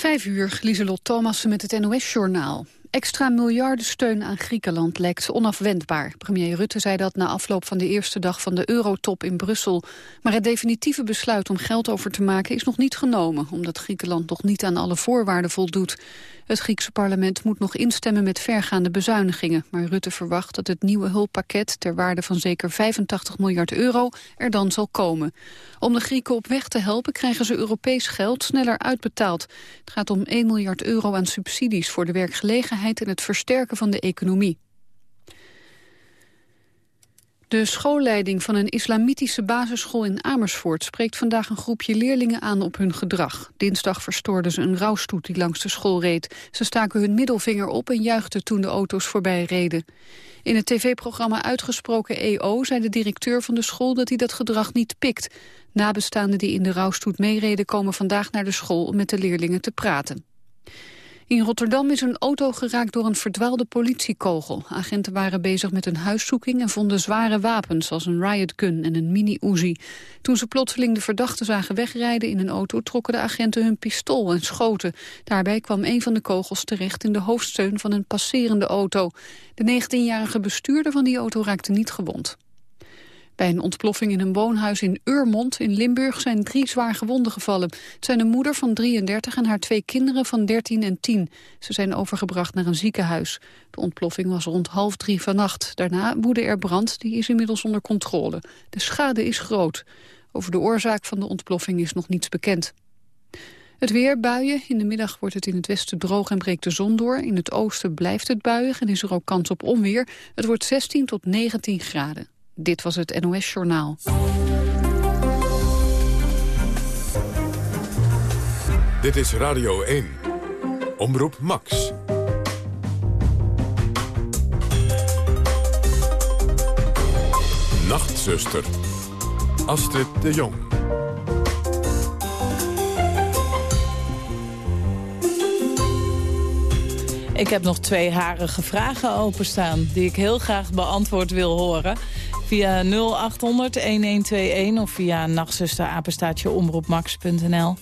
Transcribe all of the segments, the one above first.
Vijf uur, Lieselot Thomassen met het NOS-journaal. Extra miljardensteun aan Griekenland lijkt onafwendbaar. Premier Rutte zei dat na afloop van de eerste dag van de eurotop in Brussel. Maar het definitieve besluit om geld over te maken is nog niet genomen... omdat Griekenland nog niet aan alle voorwaarden voldoet. Het Griekse parlement moet nog instemmen met vergaande bezuinigingen. Maar Rutte verwacht dat het nieuwe hulppakket ter waarde van zeker 85 miljard euro er dan zal komen. Om de Grieken op weg te helpen krijgen ze Europees geld sneller uitbetaald. Het gaat om 1 miljard euro aan subsidies voor de werkgelegenheid en het versterken van de economie. De schoolleiding van een islamitische basisschool in Amersfoort spreekt vandaag een groepje leerlingen aan op hun gedrag. Dinsdag verstoorden ze een rouwstoet die langs de school reed. Ze staken hun middelvinger op en juichten toen de auto's voorbij reden. In het tv-programma Uitgesproken EO zei de directeur van de school dat hij dat gedrag niet pikt. Nabestaanden die in de rouwstoet meereden komen vandaag naar de school om met de leerlingen te praten. In Rotterdam is een auto geraakt door een verdwaalde politiekogel. Agenten waren bezig met een huiszoeking en vonden zware wapens... zoals een riot gun en een mini-Uzi. Toen ze plotseling de verdachten zagen wegrijden in een auto... trokken de agenten hun pistool en schoten. Daarbij kwam een van de kogels terecht in de hoofdsteun van een passerende auto. De 19-jarige bestuurder van die auto raakte niet gewond. Bij een ontploffing in een woonhuis in Urmond in Limburg zijn drie zwaar gewonden gevallen. Het zijn een moeder van 33 en haar twee kinderen van 13 en 10. Ze zijn overgebracht naar een ziekenhuis. De ontploffing was rond half drie vannacht. Daarna woedde er brand, die is inmiddels onder controle. De schade is groot. Over de oorzaak van de ontploffing is nog niets bekend. Het weer, buien. In de middag wordt het in het westen droog en breekt de zon door. In het oosten blijft het buiig en is er ook kans op onweer. Het wordt 16 tot 19 graden. Dit was het NOS Journaal. Dit is Radio 1. Omroep Max. Nachtzuster. Astrid de Jong. Ik heb nog twee harige vragen openstaan... die ik heel graag beantwoord wil horen via 0800-1121 of via nachtzusterapenstaatje omroepmax.nl.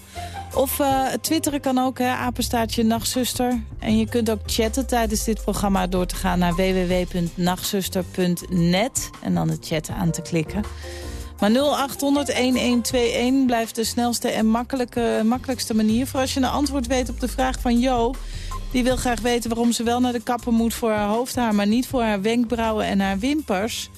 Of uh, twitteren kan ook, hè, apenstaatje nachtzuster. En je kunt ook chatten tijdens dit programma door te gaan naar www.nachtzuster.net. En dan de chat aan te klikken. Maar 0800-1121 blijft de snelste en makkelijke, makkelijkste manier... voor als je een antwoord weet op de vraag van Jo... Die wil graag weten waarom ze wel naar de kapper moet voor haar hoofdhaar... maar niet voor haar wenkbrauwen en haar wimpers.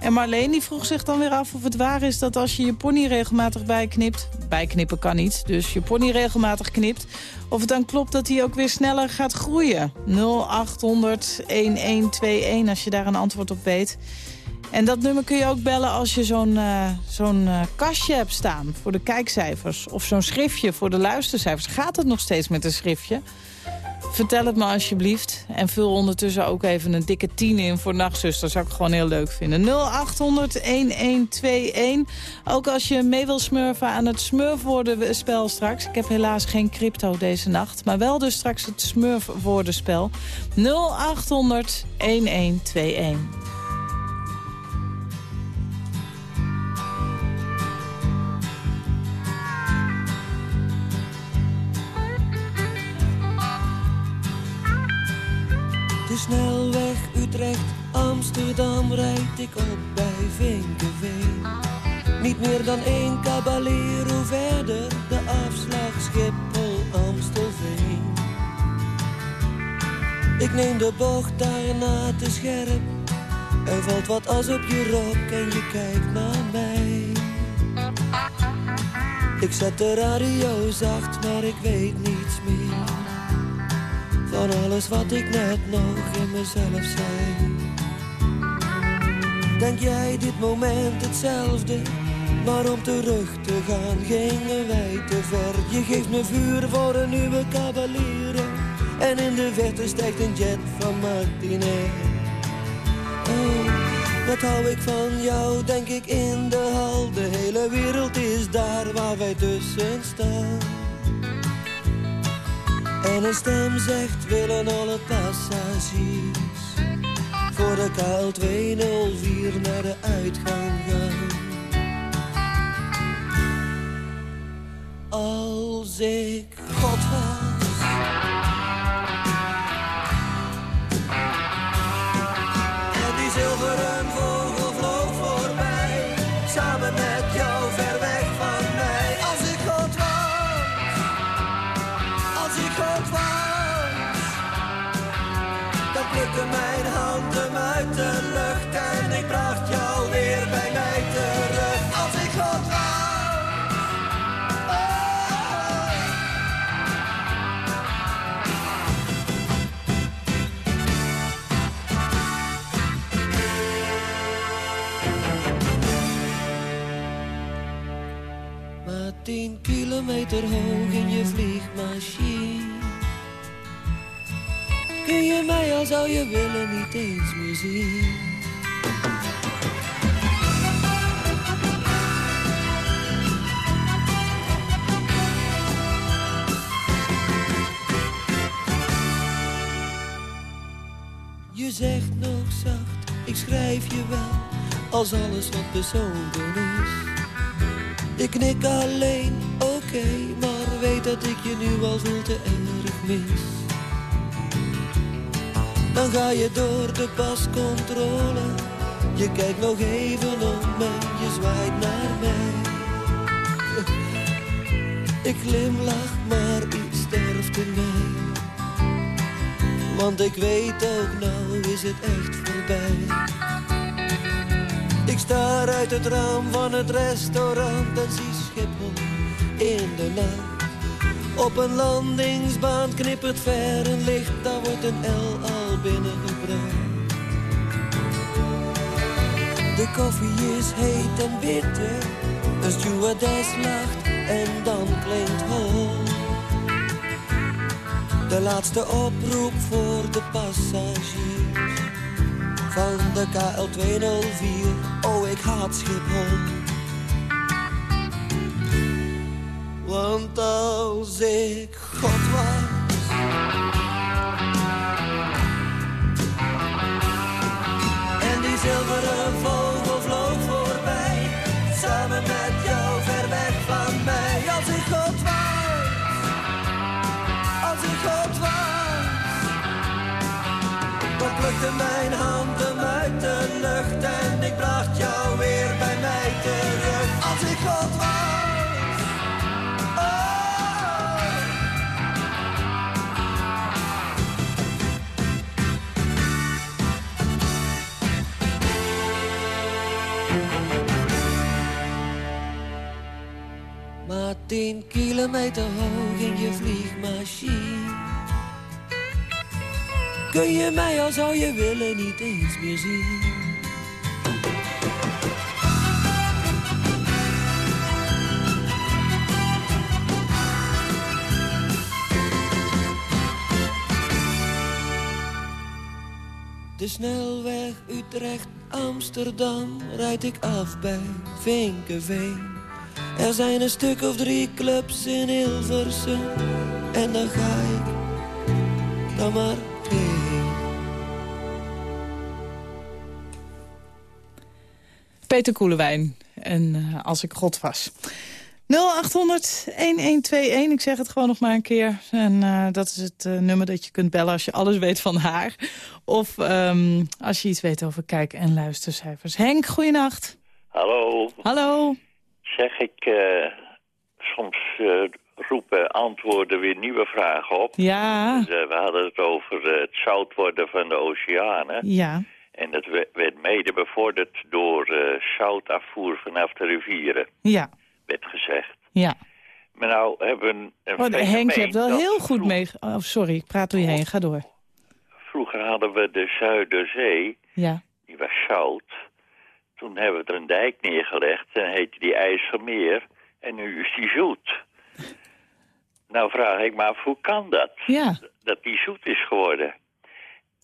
En Marleen die vroeg zich dan weer af of het waar is dat als je je pony regelmatig bijknipt... bijknippen kan niet, dus je pony regelmatig knipt... of het dan klopt dat hij ook weer sneller gaat groeien. 0800-1121 als je daar een antwoord op weet. En dat nummer kun je ook bellen als je zo'n uh, zo'n uh, kastje hebt staan voor de kijkcijfers. Of zo'n schriftje voor de luistercijfers. Gaat het nog steeds met een schriftje? Vertel het me alsjeblieft. En vul ondertussen ook even een dikke 10 in voor Nachtzuster. Zou ik gewoon heel leuk vinden. 0800-1121. Ook als je mee wil smurfen aan het smurfwoordenspel straks. Ik heb helaas geen crypto deze nacht. Maar wel dus straks het smurfwoordenspel. 0800 snelweg Utrecht, Amsterdam rijd ik op bij Vinkenveen. Niet meer dan één caballero verder, de afslag Schiphol, Amstelveen. Ik neem de bocht daarna te scherp. Er valt wat as op je rok en je kijkt naar mij. Ik zet de radio zacht, maar ik weet niets meer van alles wat ik net nog in mezelf zei. Denk jij dit moment hetzelfde? Maar om terug te gaan gingen wij te ver. Je geeft me vuur voor een nieuwe cavalier. En in de verte stijgt een jet van Martine. Oh, wat hou ik van jou, denk ik in de hal. De hele wereld is daar waar wij tussen staan. En een stem zegt willen alle passagiers voor de KL204 naar de uitgang gaan. Als ik God was. En die zilveren tien kilometer hoog in je vliegmachine. Kun je mij al zou je willen niet eens meer zien. Je zegt nog zacht, ik schrijf je wel Als alles wat persoonlijk is Ik knik alleen, oké Maar weet dat ik je nu al veel te erg mis. Dan ga je door de pascontrole Je kijkt nog even om en je zwaait naar mij. Ik glimlach, maar iets sterft in mij. Want ik weet ook nou is het echt voorbij. Ik sta uit het raam van het restaurant en zie Schiphol in de nacht. Op een landingsbaan knippert ver een licht, daar wordt een L al binnengebracht. De koffie is heet en bitter, de stewardess lacht en dan klinkt hol. De laatste oproep voor de passagiers van de KL204. Oh, ik haat Schiphol. Want als ik God was. En die zilveren vogel vloog voorbij, samen met jou ver weg van mij. Als ik God was als ik God was. Dan plukte mijn handen tien kilometer hoog in je vliegmachine Kun je mij al zou je willen niet eens meer zien De snelweg Utrecht-Amsterdam rijd ik af bij Vinkenveen. Er zijn een stuk of drie clubs in Hilversum en dan ga ik dan maar heen. Peter Koelewijn. En eh, als ik God was. 0800-1121. Ik zeg het gewoon nog maar een keer. En eh, dat is het eh, nummer dat je kunt bellen als je alles weet van haar. Of ehm, als je iets weet over kijk- en luistercijfers. Henk, goeienacht. Hallo, Hallo. Zeg ik, eh, soms eh, roepen antwoorden weer nieuwe vragen op. Ja, Dus, eh, we hadden het over het zout worden van de oceanen. ja, En dat we- werd mede bevorderd door zoutafvoer vanaf de rivieren, ja, werd gezegd. ja. Maar nou hebben we een Oh, Henk, je hebt wel heel goed mee... Oh, sorry, ik praat door je heen. Ga door. Vroeger hadden we de Zuiderzee, Ja, die was zout. Toen hebben we er een dijk neergelegd en heette die IJsselmeer. En nu is die zoet. Nou vraag ik me af, hoe kan dat? ja, Dat die zoet is geworden.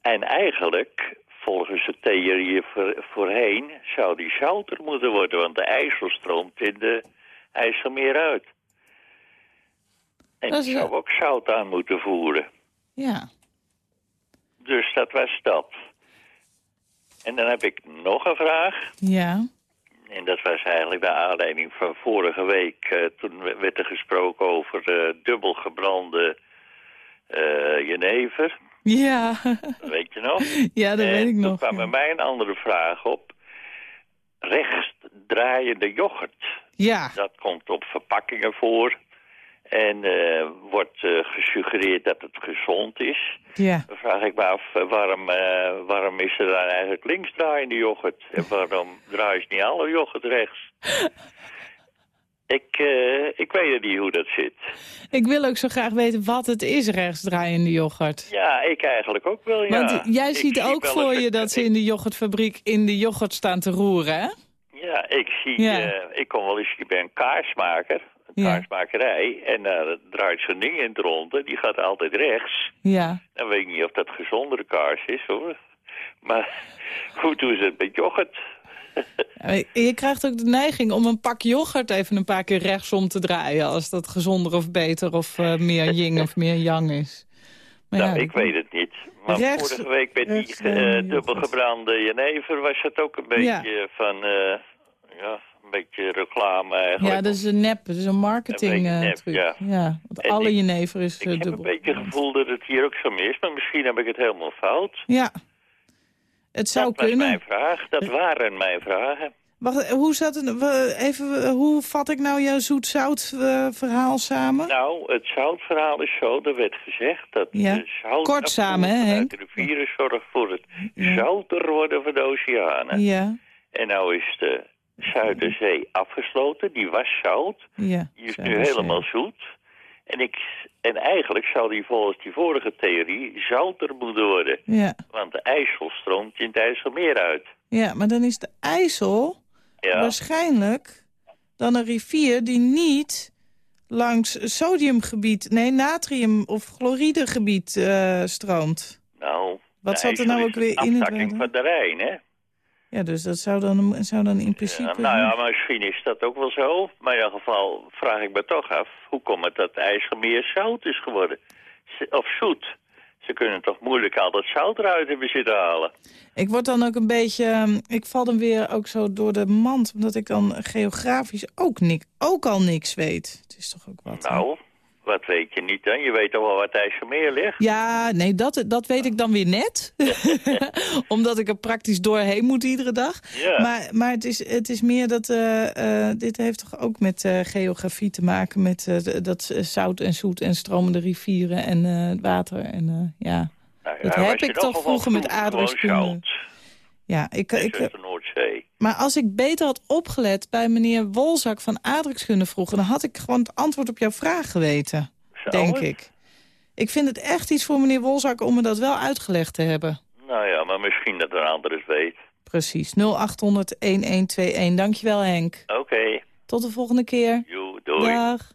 En eigenlijk, volgens de theorieën voor, voorheen, zou die zouter moeten worden. Want de IJssel stroomt in de IJsselmeer uit. En Dat is die zou ook zout aan moeten voeren. ja. Dus dat was dat. En dan heb ik nog een vraag. Ja, En dat was eigenlijk de aanleiding van vorige week. eh, toen we- werd er gesproken over uh, dubbel gebrande eh, jenever. ja, Dat weet je nog? ja dat en weet ik toen nog. kwam ja. bij mij een andere vraag op. Rechtsdraaiende yoghurt. Ja, Dat komt op verpakkingen voor. En eh, wordt eh, gesuggereerd dat het gezond is. Ja. Dan vraag ik me af, eh, waarom, waarom is er dan eigenlijk linksdraaiende yoghurt? En waarom draaien ze niet alle yoghurt rechts? ik, ik weet niet hoe dat zit. Ik wil ook zo graag weten wat het is, rechtsdraaiende yoghurt. Ja, ik eigenlijk ook wel, ja. Want jij Ik ziet zie ook voor je dat ze ik- in de yoghurtfabriek in de yoghurt staan te roeren, hè? Ja, ik zie, Ja. ik kom wel eens bij een kaarsmaker, Ja. kaarsmakerij, en daar draait zo'n ding in het rond, en die gaat altijd rechts. Ja. Dan weet ik niet of dat gezondere kaars is, hoor. Maar hoe doen ze het met yoghurt? Je krijgt ook de neiging om een pak yoghurt even een paar keer rechtsom te draaien... als dat gezonder of beter of eh, meer yin of meer yang is. Maar nou, ja, ik weet het niet. Maar Rechts- vorige week met die eh, eh, dubbel yoghurt. gebrande jenever was het ook een beetje van, eh, ja, een beetje reclame eigenlijk. Ja, dat is een nep, dat is een marketing Een eh, nep, truc. ja. ja. want En alle ik- jenever is Ik eh, heb een dubbel. beetje het gevoel dat het hier ook zo is, maar misschien heb ik het helemaal fout. Ja, het zou dat was kunnen. mijn vraag. Dat waren mijn vragen. Wacht, hoe, zat het, even, eh, hoe vat ik nou jouw zoet-zout eh, verhaal samen? Nou, het zoutverhaal is zo, er werd gezegd dat Ja. de zout Kort samen, hè, Henk? de rivieren zorgt voor het Ja. zouter worden van de oceanen. Ja, En nou is de Zuiderzee afgesloten, die was zout, ja. die is nu helemaal zoet. En, ik, en eigenlijk zou die volgens die vorige theorie zouter moeten worden. Ja, Want de IJssel stroomt in het IJsselmeer uit. ja, maar dan is de IJssel Ja, waarschijnlijk dan een rivier die niet langs sodiumgebied, nee, natrium- of chloridegebied eh, stroomt. nou... Wat zat er nou ook weer in het water? van de Rijn, hè? Ja, dus dat zou dan, zou dan in principe... Nou ja, maar misschien is dat ook wel zo. Maar in ieder geval vraag ik me toch af... hoe komt het dat IJsselmeer zout is geworden? Of zoet? Ze kunnen toch moeilijk al dat zout eruit hebben zitten halen? Ik word dan ook een beetje... ehm, Ik val dan weer ook zo door de mand, omdat ik dan geografisch ook, nik, ook al niks weet. Het is toch ook wat... hè? Wat weet je niet dan? Je weet toch wel waar het IJsselmeer ligt? Ja, nee, dat, dat weet ik dan weer net. Omdat ik er praktisch doorheen moet iedere dag. Ja. Maar, maar het, is, het is meer dat... eh, eh, dit heeft toch ook met eh, geografie te maken... met dat zout en zoet en stromende rivieren en water. En, ja. Nou ja, dat heb ik toch vroeger met zout. Ja, ik, ik, Noordzee. Maar als ik beter had opgelet bij meneer Wolzak van aardrijkskunde vroeger... dan had ik gewoon het antwoord op jouw vraag geweten, Zou denk het? ik. Ik vind het echt iets voor meneer Wolzak om me dat wel uitgelegd te hebben. Nou ja, maar misschien dat een ander het weet. Precies, 0800-1121. Dankjewel Henk. Oké, Tot de volgende keer. doei. Dag.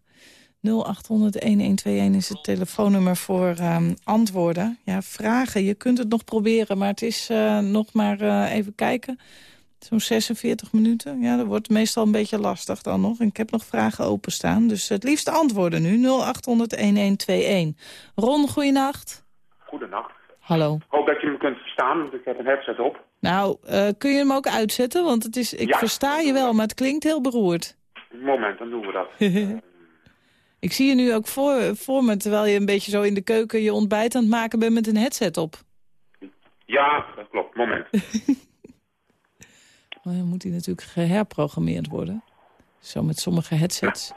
0800-1121 is het telefoonnummer voor ehm, antwoorden. Ja, vragen, je kunt het nog proberen, maar het is eh, nog maar eh, even kijken. Zo'n 46 minuten. Ja, dat wordt meestal een beetje lastig dan nog. En ik heb nog vragen openstaan. Dus het liefst antwoorden nu. 0800-1121. Ron, goeienacht. Goedenacht. Hallo. Hoop dat je me kunt verstaan, want ik heb een headset op. Nou, eh, kun je hem ook uitzetten? Want het is, ik Ja. versta je wel, maar het klinkt heel beroerd. Moment, dan doen we dat. Ik zie je nu ook voor, voor me, terwijl je een beetje zo in de keuken je ontbijt aan het maken bent met een headset op. Ja, dat klopt. Moment. Moet die natuurlijk geherprogrammeerd worden. Zo met sommige headsets.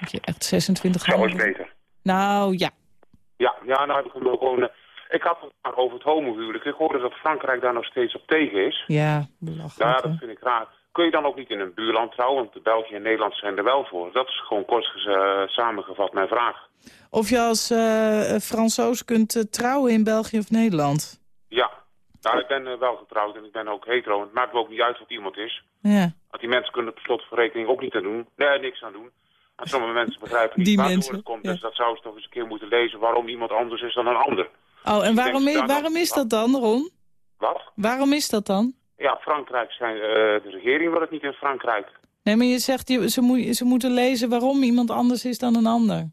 Dat je echt 26 Zo is handen- beter. Nou ja, Ja, ja, nou heb ik hem gewoon... eh, ik had het maar over het homohuwelijk. Ik hoorde dat Frankrijk daar nog steeds op tegen is. ja, belachelijk. Ja, dat vind ik raar. Kun je dan ook niet in een buurland trouwen? Want België en Nederland zijn er wel voor. Dat is gewoon kort eh, samengevat mijn vraag. Of je als eh, Fransoos kunt trouwen in België of Nederland. Ja. Nou, ik ben eh, wel getrouwd en ik ben ook hetero. Het maakt me ook niet uit wat iemand is. Ja, Want die mensen kunnen per slot van rekening ook niet aan doen. Nee, niks aan doen. En sommige mensen begrijpen niet Die waardoor mensen, het komt. ja. Dus dat zou ze toch eens een keer moeten lezen waarom iemand anders is dan een ander. Oh, en waarom, denk is, waarom is dat dan, Ron? Wat? Waarom is dat dan? Ja, Frankrijk zijn, eh, de regering wil het niet in Frankrijk. Nee, maar je zegt, ze, moet, ze moeten lezen waarom iemand anders is dan een ander.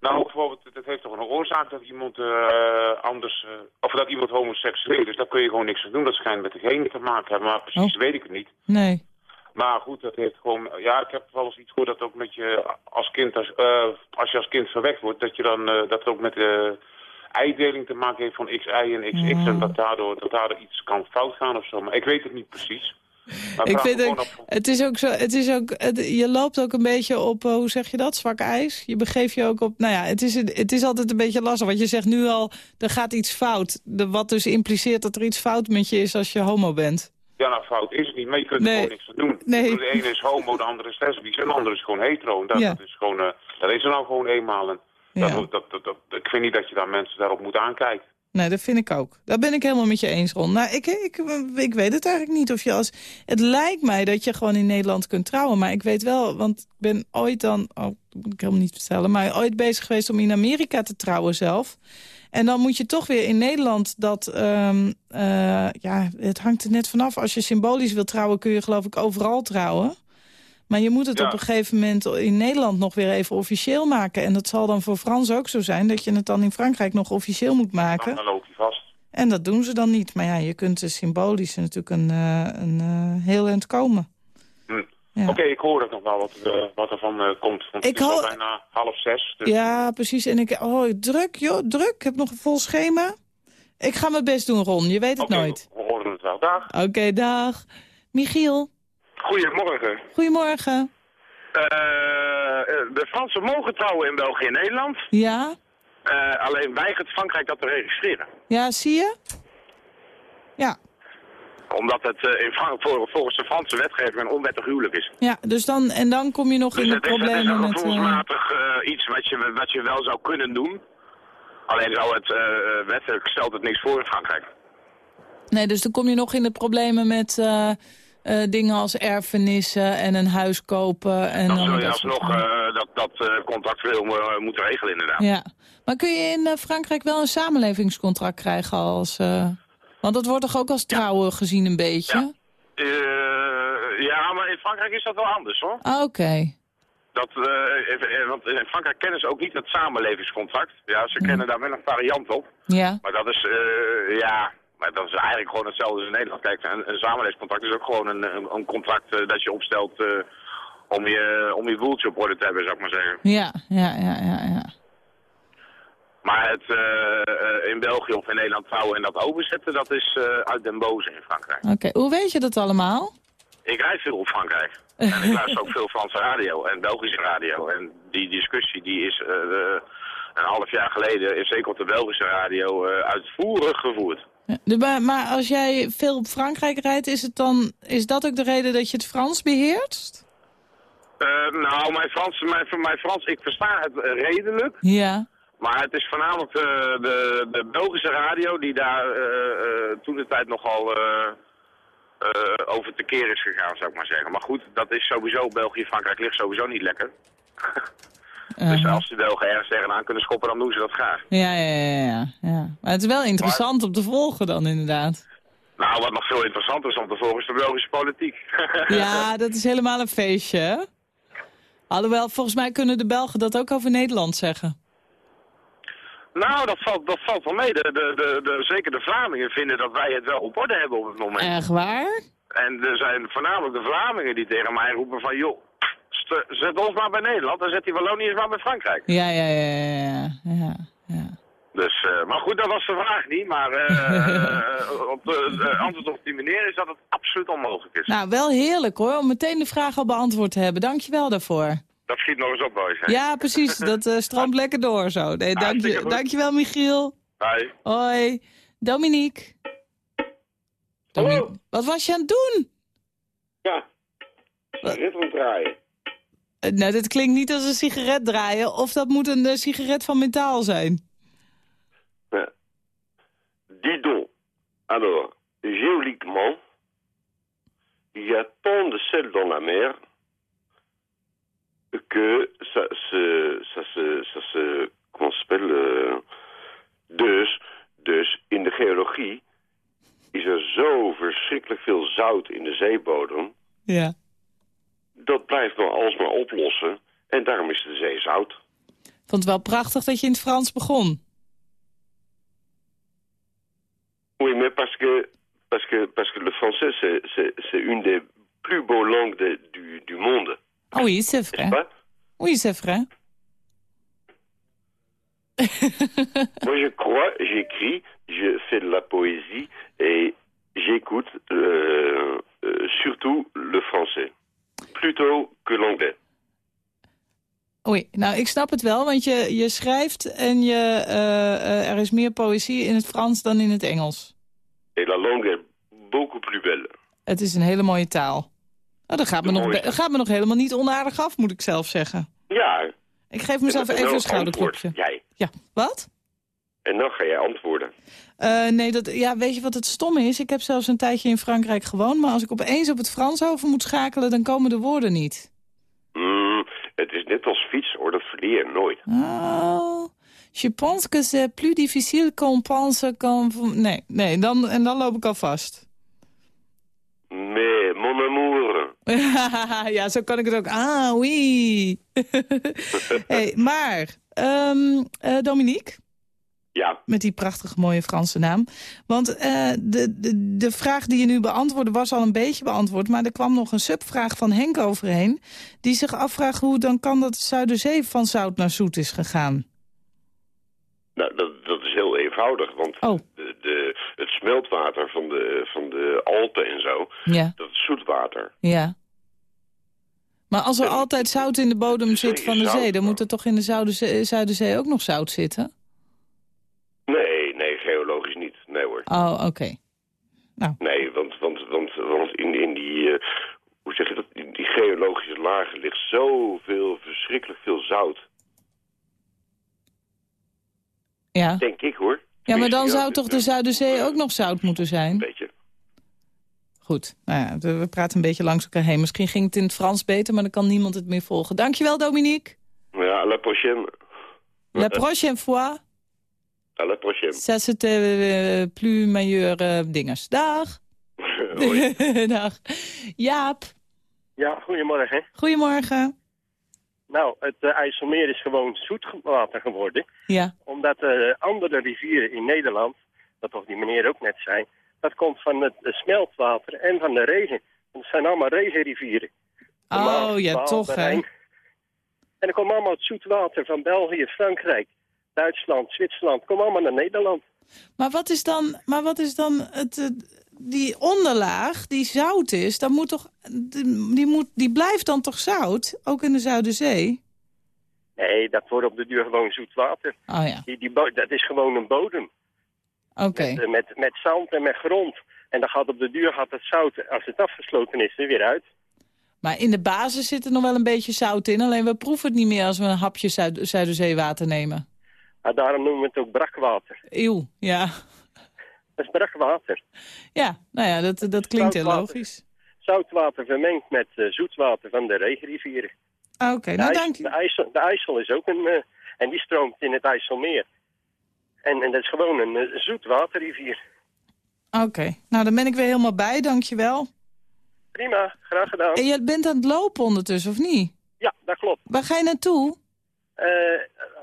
Nou, bijvoorbeeld, het heeft toch een oorzaak dat iemand eh, anders, eh, of dat iemand homoseksueel is. Daar kun je gewoon niks aan doen. Dat schijnt met de genen te maken hebben, maar precies Oh. weet ik het niet. Nee. Maar goed, dat heeft gewoon, ja, ik heb wel eens iets gehoord dat ook met je als kind, als, eh, als je als kind verwekt wordt, dat je dan, dat het ook met de eideling te maken heeft van XY en XX. Ja. En dat daardoor, dat daardoor iets kan fout gaan of zo. Maar ik weet het niet precies. Ik vind af- het is ook zo, het is ook, het- je loopt ook een beetje op, eh, hoe zeg je dat, zwak ijs. Je begeeft je ook op, nou ja, het is, het is altijd een beetje lastig. Want je zegt nu al, er gaat iets fout. De, wat dus impliceert dat er iets fout met je is als je homo bent. Ja, nou fout is het niet, maar je kunt Nee. er gewoon niks aan doen. Nee. De ene is homo, de andere is lesbisch en de andere is gewoon hetero. En dat, Ja. is gewoon, eh, dat is er nou gewoon eenmaal. En dat, Ja. dat, dat, dat- ik vind niet dat je daar mensen daarop moet aankijken. Nee, dat vind ik ook. Daar ben ik helemaal met je eens, Ron. Nou, ik, ik, ik weet het eigenlijk niet of je als... Het lijkt mij dat je gewoon in Nederland kunt trouwen. Maar ik weet wel, want ik ben ooit dan... Oh, dat moet ik helemaal niet vertellen. Maar ooit bezig geweest om in Amerika te trouwen zelf. En dan moet je toch weer in Nederland dat... ehm, eh, ja, het hangt er net vanaf. Als je symbolisch wil trouwen, kun je geloof ik overal trouwen. Maar je moet het Ja. op een gegeven moment in Nederland nog weer even officieel maken. En dat zal dan voor Frans ook zo zijn... dat je het dan in Frankrijk nog officieel moet maken. Dan, dan loopt hij vast. En dat doen ze dan niet. Maar ja, je kunt er symbolisch natuurlijk een, eh, een eh, heel eind komen. Hm. Ja. Oké, ik hoor het nog wel wat, eh, wat er van komt. Want Ik het is al bijna half zes. Dus ja, precies. En ik, oh, druk, joh, druk. Ik heb nog een vol schema. Ik ga mijn best doen, Ron. Je weet het nooit. we horen het wel. Dag. Oké, dag. Michiel, Goedemorgen. goedemorgen. Eh, de Fransen mogen trouwen in België en Nederland. Ja? Eh, alleen weigert Frankrijk dat te registreren. Ja, zie je? Ja. Omdat het eh, in Frank voor, volgens de Franse wetgeving een onwettig huwelijk is. Ja, dus dan, en dan kom je nog Dus in de het is, het is problemen een met... eh, gevoelsmatig eh, iets wat je, wat je wel zou kunnen doen. Alleen zou het eh, wettelijk stelt het niks voor in Frankrijk. Nee, dus dan kom je nog in de problemen met eh, dingen als erfenissen en een huis kopen. En Dan zul je alsnog eh, dat, dat eh, contractueel moeten regelen inderdaad. Ja, maar kun je in Frankrijk wel een samenlevingscontract krijgen als... want dat wordt toch ook als trouwen gezien een beetje? Ja. Ja, maar in Frankrijk is dat wel anders hoor. Ah, Oké. Dat, want in Frankrijk kennen ze ook niet het samenlevingscontract. Ja, ze kennen daar wel een variant op. Ja, Maar dat is, ja, maar dat is eigenlijk gewoon hetzelfde als in Nederland. Kijk, een, een samenlevingscontract is ook gewoon een, een, een contract eh, dat je opstelt eh, om, je, om je boeltje op orde te hebben, zou ik maar zeggen. ja, ja, ja, ja. ja. Maar het eh, in België of in Nederland trouwen en dat overzetten, dat is uit den boze in Frankrijk. Oké, hoe weet je dat allemaal? Ik rijd veel op Frankrijk. En ik luister ook veel Franse radio en Belgische radio. En die discussie die is een half jaar geleden, zeker op de Belgische radio, uitvoerig gevoerd. Ja, maar, als jij veel op Frankrijk rijdt, is, het dan, is dat ook de reden dat je het Frans beheerst? Eh, nou, mijn Frans, mijn, mijn Frans, ik versta het eh, redelijk. Ja. Maar het is voornamelijk de, de, de Belgische radio die daar eh, eh, toen de tijd nogal eh, eh, over tekeer is gegaan, zou ik maar zeggen. Maar goed, dat is sowieso, België Frankrijk ligt sowieso niet lekker. Dus als de Belgen ergens tegenaan kunnen schoppen, dan doen ze dat graag. Ja, ja, ja, ja, ja. Maar het is wel interessant om te volgen dan inderdaad. Nou, wat nog veel interessanter is om te volgen is de Belgische politiek. Ja, dat is helemaal een feestje, hè? Alhoewel, volgens mij kunnen de Belgen dat ook over Nederland zeggen. nou, dat valt, dat valt wel mee. De, de, de, de, zeker de Vlamingen vinden dat wij het wel op orde hebben op het moment. Echt waar? En er zijn voornamelijk de Vlamingen die tegen mij roepen van... joh, st- zet ons maar bij Nederland, dan zet die Walloniërs maar bij Frankrijk. Ja, ja, ja, ja, ja. ja. Dus, eh, maar goed, dat was de vraag niet. Maar eh, op de, de antwoord op die meneer is dat het absoluut onmogelijk is. Nou, wel heerlijk hoor, om meteen de vraag al beantwoord te hebben. Dank je wel daarvoor. Dat schiet nog eens op, boys. hè. Ja, precies. Dat eh, stroomt lekker door zo. Nee, dank Hartstikke je, dankjewel, Michiel. Hoi. Hoi. Dominique. Domi- Wat was je aan het doen? Ja, het draaien. Eh, nou, dit klinkt niet als een sigaret draaien. Of dat moet een eh, sigaret van metaal zijn. Ja. Dis donc, alors, géologiquement, il y a tant de sel dans la mer que ça se, ça se, ça se, comment s'appelle, euh, dus, dus in de geologie is er zo verschrikkelijk veel zout in de zeebodem, Ja. Dat blijft nou alsmaar oplossen en daarom is de zee zout. Ik vond het wel prachtig dat je in het Frans begon. Oui, mais parce que, parce que, parce que le français, c'est, c'est, une des plus beaux langues de- du, du monde, Oh oui, c'est vrai. Oui, c'est vrai. Moi, je crois, j'écris, je fais de la poésie et j'écoute euh, euh, sur surtout le français. Que l'anglais. Oei, nou ik snap het wel, want je, je schrijft en je, eh, eh, er is meer poëzie in het Frans dan in het Engels. Et la langue est beaucoup plus belle. Het is een hele mooie taal. Oh, dat gaat me, nog, gaat me nog helemaal niet onaardig af, moet ik zelf zeggen. Ja. Ik geef mezelf en even een schouderklopje. Jij. Ja, wat? En dan ga jij antwoorden. Eh, nee, dat, ja, weet je wat het stomme is? Ik heb zelfs een tijdje in Frankrijk gewoond... maar als ik opeens op het Frans over moet schakelen... dan komen de woorden niet. Hmm, het is net als fiets, hoor. Dat verleer je nooit. Oh, je pense que c'est plus difficile qu'on pense qu'on... Nee, nee dan, en dan loop ik al vast. Mais, mon amour. ja, zo kan ik het ook. Ah, oui. hey, maar, ehm, eh, Dominique... Ja, met die prachtige mooie Franse naam. Want eh, de, de, de vraag die je nu beantwoordde was al een beetje beantwoord... maar er kwam nog een subvraag van Henk overheen... die zich afvraagt hoe dan kan dat de Zuiderzee van zout naar zoet is gegaan. nou, dat, dat is heel eenvoudig. Want Oh. de, de, het smeltwater van de, van de Alpen en zo, Ja, dat is zoetwater. ja. Maar als er altijd zout in de bodem de zit van de zout, zee... dan moet er toch in de Zuiderzee, Zuiderzee ook nog zout zitten? Nee, nee, geologisch niet. Oh, oké. Nee, want, want, want, want in, in die, eh, hoe zeg je dat, in die geologische lagen ligt zoveel, verschrikkelijk veel zout. Ja. Denk ik hoor. ja, maar dan zou toch de Zuiderzee ook nog zout moeten zijn? Een beetje. Goed, nou ja, we praten een beetje langs elkaar heen. Misschien ging het in het Frans beter, maar dan kan niemand het meer volgen. Dankjewel, Dominique. Ja, la prochaine. La prochaine fois, À la prochaine. ça c'était euh, plus meilleur uh, dinges. Dag. Hoi. Dag. Jaap, Ja, goedemorgen. goedemorgen. Nou, het eh, IJsselmeer is gewoon zoetwater geworden. Ja, Omdat de andere rivieren in Nederland, dat toch die meneer ook net zei, dat komt van het eh, smeltwater en van de regen. Want het zijn allemaal regenrivieren. Oh ja, toch hè. En dan komt allemaal het zoetwater van België, Frankrijk, Duitsland, Zwitserland. Komt allemaal naar Nederland. Maar wat is dan, maar wat is dan het, die onderlaag die zout is, dan moet toch, die, moet, die blijft dan toch zout, ook in de Zuiderzee? Nee, dat wordt op de duur gewoon zoetwater. Oh ja, Die, die dat is gewoon een bodem. oké. Eh, Met, met zand en met grond. En dan gaat op de duur gaat het zout, als het afgesloten is, er weer uit. Maar in de basis zit er nog wel een beetje zout in. Alleen we proeven het niet meer als we een hapje Zuid Zuiderzeewater nemen. Maar daarom noemen we het ook brakwater. Eeuw, ja. Dat is brakwater. Ja, nou ja, dat, dat klinkt heel logisch. Zoutwater vermengd met eh, zoetwater van de regenrivieren. Ah, Oké, De, nou IJs- dank de, je. IJssel, de IJssel is ook een... eh, en die stroomt in het IJsselmeer. En, en dat is gewoon een eh, zoetwaterrivier. Oké, nou dan ben ik weer helemaal bij, dank je wel. Prima, graag gedaan. En je bent aan het lopen ondertussen, of niet? Ja, dat klopt. Waar ga je naartoe? Eh,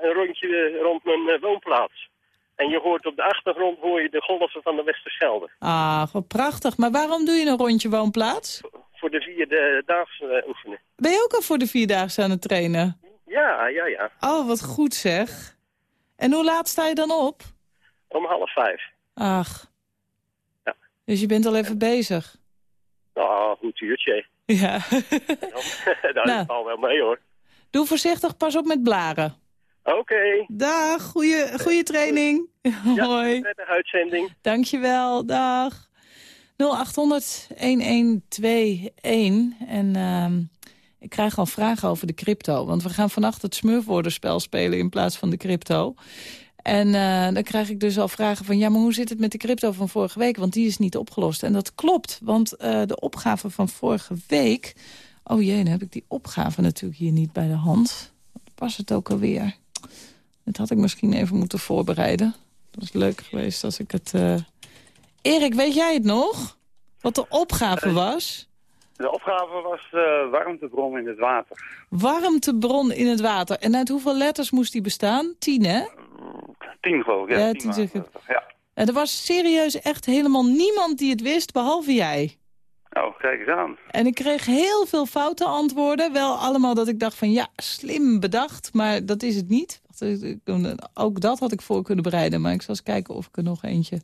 een rondje rond mijn eh, woonplaats. En je hoort op de achtergrond hoor je de golven van de Westerschelde. Ah, wat prachtig. Maar waarom doe je een rondje woonplaats? Voor de vierde daags eh, oefenen. Ben je ook al voor de Vierdaagse aan het trainen? Ja, ja, ja. Oh, wat goed zeg. En hoe laat sta je dan op? Om half vijf. Ach. Ja. Dus je bent al even bezig. Nou, een goed uurtje. Ja. dat Nou. valt wel mee hoor. Doe voorzichtig, pas op met blaren. Oké. Dag, goeie, goeie training. Ja, Hoi. prettige uitzending. Dankjewel, dag. 0800-1121. En ehm, ik krijg al vragen over de crypto. Want we gaan vannacht het smurfwoordenspel spelen in plaats van de crypto. En eh, dan krijg ik dus al vragen van... ja, maar hoe zit het met de crypto van vorige week? Want die is niet opgelost. En dat klopt, want eh, de opgave van vorige week... Oh jee, dan heb ik die opgave natuurlijk hier niet bij de hand. Wat was het ook alweer? Dat had ik misschien even moeten voorbereiden. Dat was leuk geweest als ik het... eh, Erik, weet jij het nog? Wat de opgave was? De opgave was eh, warmtebron in het water. Warmtebron in het water. En uit hoeveel letters moest die bestaan? Tien, hè? Tien geloof ik. Ja, Ja, tien. Ja. En er was serieus echt helemaal niemand die het wist, behalve jij. Nou, kijk eens aan. En ik kreeg heel veel foute antwoorden. Wel allemaal dat ik dacht van ja, slim bedacht, maar dat is het niet. Ook dat had ik voor kunnen bereiden, maar ik zal eens kijken of ik er nog eentje...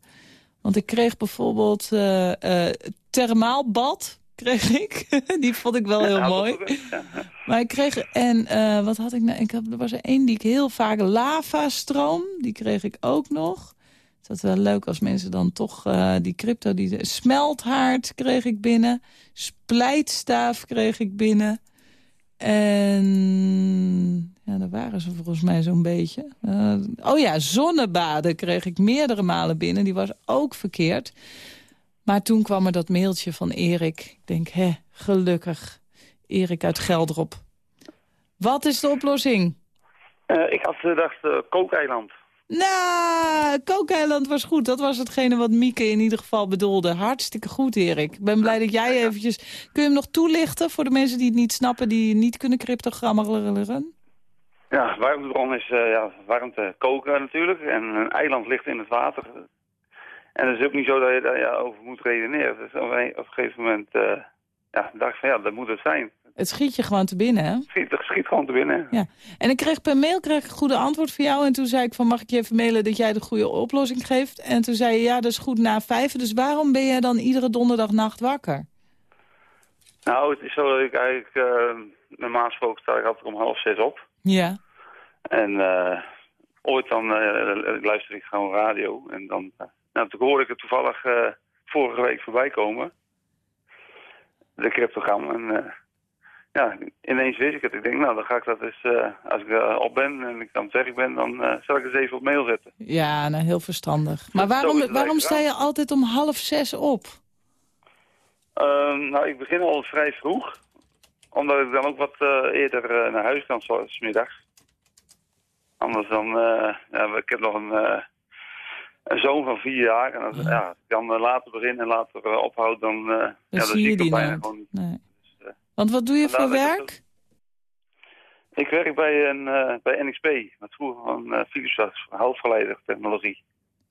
Want ik kreeg bijvoorbeeld eh eh thermaalbad. kreeg ik. Die vond ik wel heel Ja, mooi. ja. Maar ik kreeg, en eh, wat had ik nou? Ik had, er was er één die ik heel vaak, lavastroom, die kreeg ik ook nog. Het is wel leuk als mensen dan toch eh, die crypto, die smelthaard kreeg ik binnen. Splijtstaaf kreeg ik binnen. En ja, daar waren ze volgens mij zo'n beetje. Eh, oh ja, zonnebaden kreeg ik meerdere malen binnen. Die was ook verkeerd. Maar toen kwam er dat mailtje van Erik. Ik denk, hè, gelukkig. Erik uit Geldrop. Wat is de oplossing? Eh, ik had gedacht uh, kookeiland. Nou, Kookeiland was goed. Dat was hetgene wat Mieke in ieder geval bedoelde. Hartstikke goed, Erik. Ik ben blij dat jij eventjes... Kun je hem nog toelichten voor de mensen die het niet snappen... die niet kunnen cryptogrammeren? Ja, warmtebron is uh, ja, warmte koken natuurlijk. En een eiland ligt in het water. En het is ook niet zo dat je daar over moet redeneren. Dus op een, op een gegeven moment uh, ja, dacht ik van ja, dat moet het zijn. Het schiet je gewoon te binnen, hè? Het schiet, het schiet gewoon te binnen. Ja. En ik kreeg per mail kreeg een goede antwoord voor jou. En toen zei ik van mag ik je even mailen dat jij de goede oplossing geeft. En toen zei je ja, dat is goed na vijf. Dus waarom ben jij dan iedere donderdagnacht wakker? Nou, het is zo dat ik eigenlijk... Uh, normaal gesproken sta ik altijd om half zes op. Ja. En uh, ooit dan uh, luister ik gewoon radio. En dan... nou, toen hoorde ik het toevallig vorige week voorbij komen. De cryptogram. En ja, ineens wist ik het. Ik denk, nou, dan ga ik dat eens, uh, als ik uh, op ben en ik aan het werk ben, dan uh, zal ik het eens even op mail zetten. Ja, nou, heel verstandig. Maar waarom, waarom sta je altijd om half zes op? nou, ik begin al vrij vroeg. Omdat ik dan ook wat eerder naar huis kan, zoals middags. Anders dan, ja, ik heb nog een, een zoon van vier jaar. En als, ja. ja, ik dan later begin en later ophoud, dan, dan ja, dan zie je die bijna gewoon niet. Nee. Want wat doe je voor werk? Ik werk bij, een, uh, bij NXP, wat vroeger van uh, Philips was, halfgeleider technologie.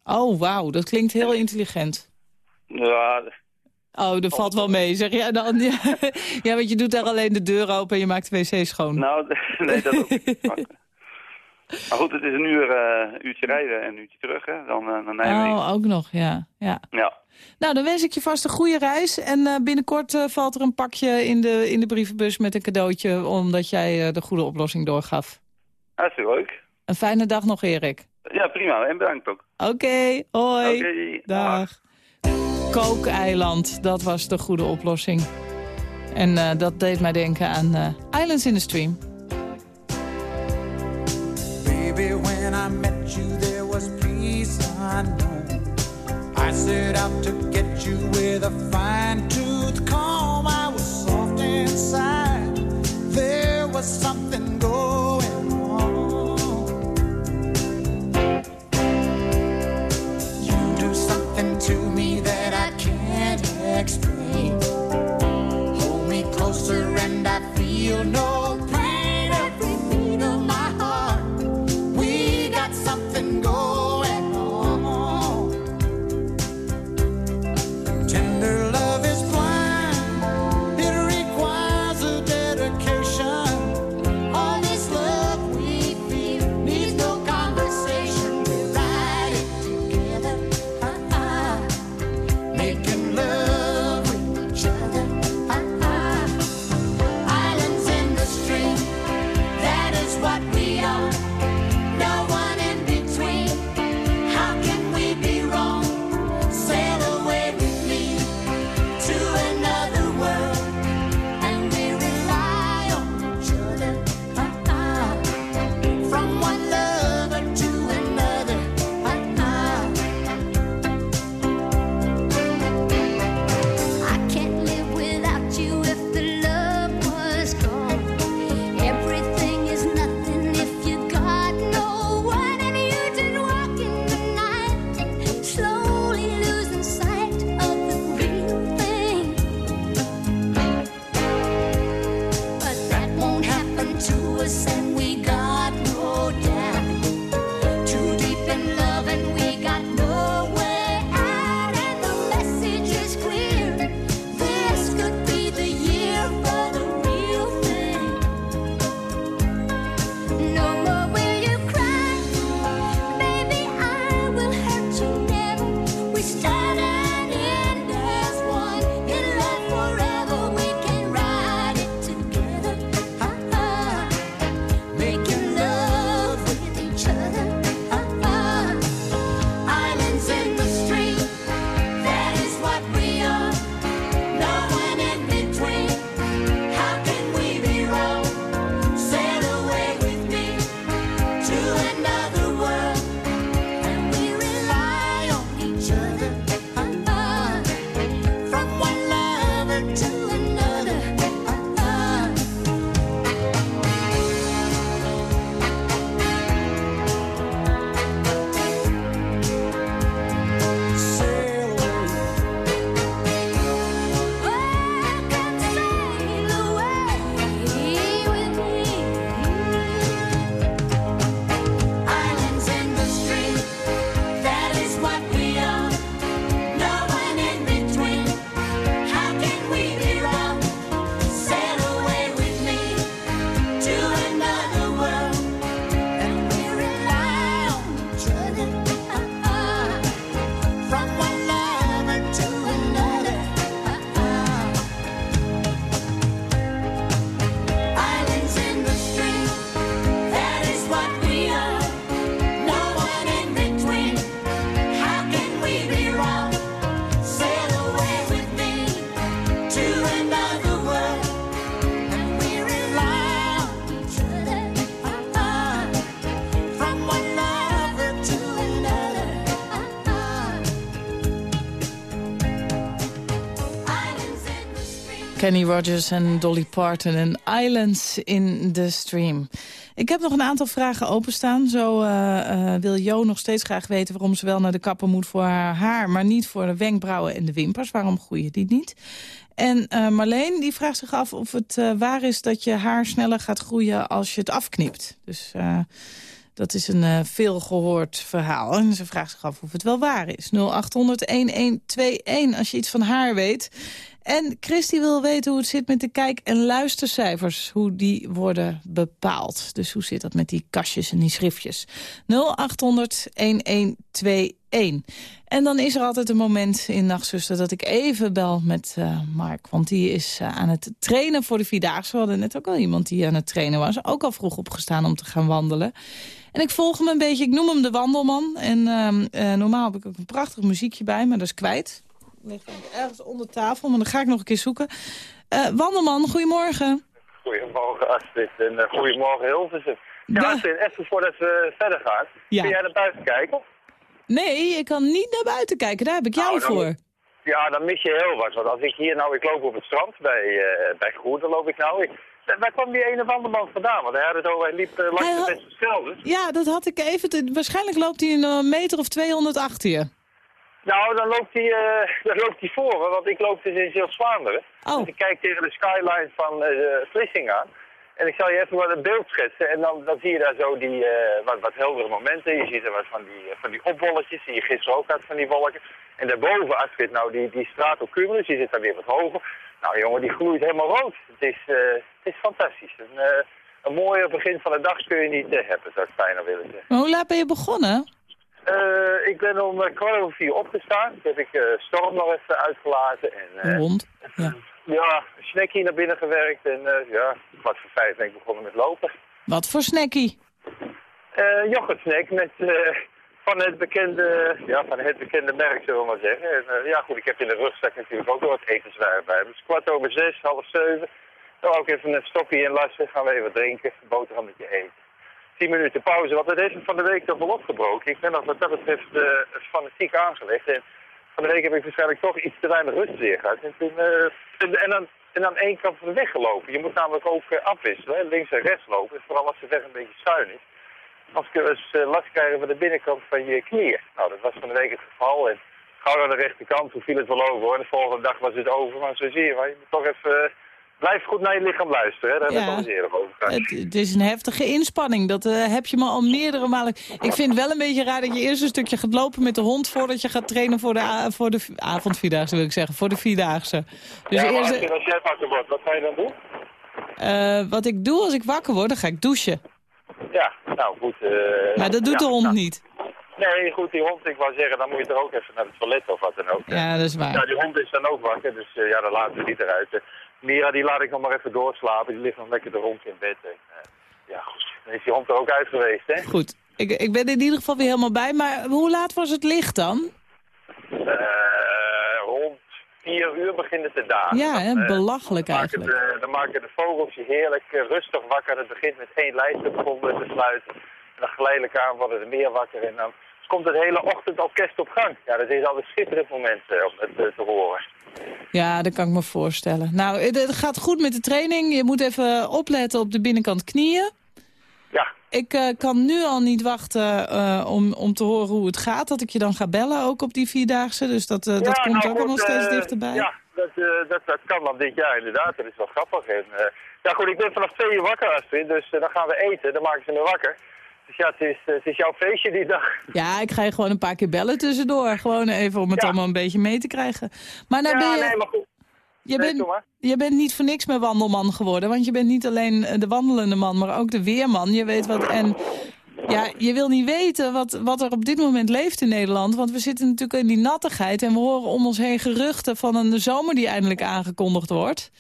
Oh, wauw, dat klinkt heel intelligent. Ja. Oh, dat valt wel mee, zeg jij dan. Ja, ja, want je doet daar alleen de deur open en je maakt de wc schoon. Nou, nee, dat ook niet. Maar goed, het is een uur, uh, uurtje rijden en een uurtje terug, hè. Dan, uh, dan oh, ook nog, ja. ja. Ja. Nou, dan wens ik je vast een goede reis. En uh, binnenkort uh, valt er een pakje in de, in de brievenbus met een cadeautje... omdat jij uh, de goede oplossing doorgaf. Hartstikke leuk. Een fijne dag nog, Erik. Ja, prima. En bedankt ook. Oké, okay, hoi. Okay, dag. Kookeiland, dat was de goede oplossing. En dat deed mij denken aan Islands in the Stream. Baby, when I met you, there was peace unknown. I set out to get you with a fine tooth Kenny Rogers en Dolly Parton en Islands in the Stream. Ik heb nog een aantal vragen openstaan. Zo eh, eh, wil Jo nog steeds graag weten waarom ze wel naar de kapper moet voor haar haar... maar niet voor de wenkbrauwen en de wimpers. Waarom groeien die niet? En eh, Marleen die vraagt zich af of het waar is dat je haar sneller gaat groeien als je het afknipt. Dus dat is een eh, veel gehoord verhaal. En ze vraagt zich af of het wel waar is. 0800-1121 als je iets van haar weet. En Christy wil weten hoe het zit met de kijk- en luistercijfers. Hoe die worden bepaald. Dus hoe zit dat met die kastjes en die schriftjes. 0800-1121. En dan is er altijd een moment in Nachtzuster dat ik even bel met eh, Mark. Want die is eh, aan het trainen voor de Vierdaagse. We hadden net ook al iemand die aan het trainen was. Ook al vroeg opgestaan om te gaan wandelen. En ik volg hem een beetje. Ik noem hem de wandelman. En ehm, eh, normaal heb ik ook een prachtig muziekje bij, maar dat is kwijt. Ligt ergens onder tafel, maar dan ga ik nog een keer zoeken. Eh, wandelman, goedemorgen. Goedemorgen Astrid en eh, goedemorgen Hilversum. Ja, Da- Astrid, even voordat we verder gaan. Ja. Kun jij naar buiten kijken? Nee, ik kan niet naar buiten kijken. Daar heb ik jou Nou, dan- voor. Ja, dan mis je heel wat. Want als ik hier nou, ik loop op het strand bij, eh bij Groen, loop ik nou. Ik, waar kwam die ene wandelman vandaan? Want hij had het over, hij liep eh, langs Hij de Westerschelde. Ja, dat had ik even... te- waarschijnlijk loopt hij een meter of 200 achter je. Nou, dan loopt hij, eh, dan loopt hij voor want ik loop dus in Zeeuws-Vlaanderen. Oh. Dus ik kijk tegen de skyline van eh Vlissingen aan. En ik zal je even wat een beeld schetsen. En dan, dan zie je daar zo die eh, wat, wat heldere momenten. Je ziet er wat van die, van die opbolletjes, die je gisteren ook had van die wolken. En daarboven, Astrid, nou die, die stratocumulus, die zit daar weer wat hoger. Nou jongen, die gloeit helemaal rood. Het is, het is fantastisch. Een, een mooier begin van de dag kun je niet hebben, zou ik bijna willen zeggen. Maar hoe laat ben je begonnen? Eh, ik ben om eh, kwart over vier opgestaan. Toen heb ik eh, Storm nog even uitgelaten. En, hond. Ja. ja, snackie naar binnen gewerkt. En ja, kwart voor vijf ben ik begonnen met lopen. Wat voor snackie? Eh yoghurtsnack met van, het bekende, ja, van het bekende merk, zullen we maar zeggen. En, ja goed, ik heb in de rugzak natuurlijk ook wel wat etenswaren bij me. Dus kwart over zes, half zeven. Dan ook even een stokje inlassen, gaan we even drinken, boterhammetje eten. 10 minuten pauze, want dat heeft van de week toch wel opgebroken. Ik ben wat dat betreft eh, fanatiek aangelegd. En van de week heb ik waarschijnlijk toch iets te weinig rust weer gehad. En, toen, eh, en, dan, en aan één kant van de weg gelopen. Je moet namelijk ook eh, afwisselen, links en rechts lopen. Vooral als de weg een beetje schuin is. Als je eens last krijgen van de binnenkant van je knieën. Nou, dat was van de week het geval. En gauw aan de rechterkant, toen viel het wel over hoor. En de volgende dag was het over. Maar zo zie je, maar je moet toch even... blijf goed naar je lichaam luisteren, hè. daar hebben we Ja. al eens eerder over gehad. Het, het is een heftige inspanning. Dat eh, heb je me al meerdere malen... Ik vind het wel een beetje raar dat je eerst een stukje gaat lopen met de hond... voordat je gaat trainen voor de, voor de avondvierdaagse, wil ik zeggen. Voor de vierdaagse. Dus ja, eerst, als, jij wakker wordt, wat ga je dan doen? eh, wat ik doe als ik wakker word, dan ga ik douchen. Ja, nou goed. eh, Maar dat doet ja, de hond nou, niet. Nee, goed, die hond, ik wou zeggen, dan moet je er ook even naar het toilet of wat dan ook. Ja, dat is waar. Ja, die hond is dan ook wakker, dus ja, dan laten we die eruit. Mira, die laat ik nog maar even doorslapen. Die ligt nog lekker de rond in bed. En, ja, goed. Dan is die hond er ook uit geweest, hè? Goed. Ik, ik ben in ieder geval weer helemaal bij. Maar hoe laat was het licht dan? Eh, rond vier uur begint het te dagen. Ja, hè, eh, belachelijk dan maken eigenlijk. De, dan maken de vogels je heerlijk eh, rustig wakker. Het begint met één lijstbegon te sluiten. En dan geleidelijk aan worden er meer wakker. En dan komt het hele ochtendorkest op gang. Ja, dat is al een schitterend moment eh, om het eh, te horen. Ja, dat kan ik me voorstellen. Nou, het, gaat goed met de training. Je moet even opletten op de binnenkant knieën. Ja. Ik eh, kan nu al niet wachten om, om te horen hoe het gaat. Dat ik je dan ga bellen, ook op die Vierdaagse. Dus dat, dat komt nou ook allemaal goed, steeds dichterbij. Ja, dat, dat, dat kan dan dit jaar inderdaad. Dat is wel grappig. En, ja goed, ik ben vanaf twee uur wakker, Astrid. Dus dan gaan we eten. Dan maken ze me wakker. Dus ja, het is, het is jouw feestje die dag. Ja, ik ga je gewoon een paar keer bellen tussendoor. Gewoon even om het Ja. allemaal een beetje mee te krijgen. Maar nou ja, ben je, nee, maar goed. je, Nee, bent, je bent niet voor niks meer wandelman geworden. Want je bent niet alleen eh, de wandelende man, maar ook de weerman. Je weet wat... En ja, je wil niet weten wat, wat er op dit moment leeft in Nederland. Want we zitten natuurlijk in die nattigheid. En we horen om ons heen geruchten van een zomer die eindelijk aangekondigd wordt.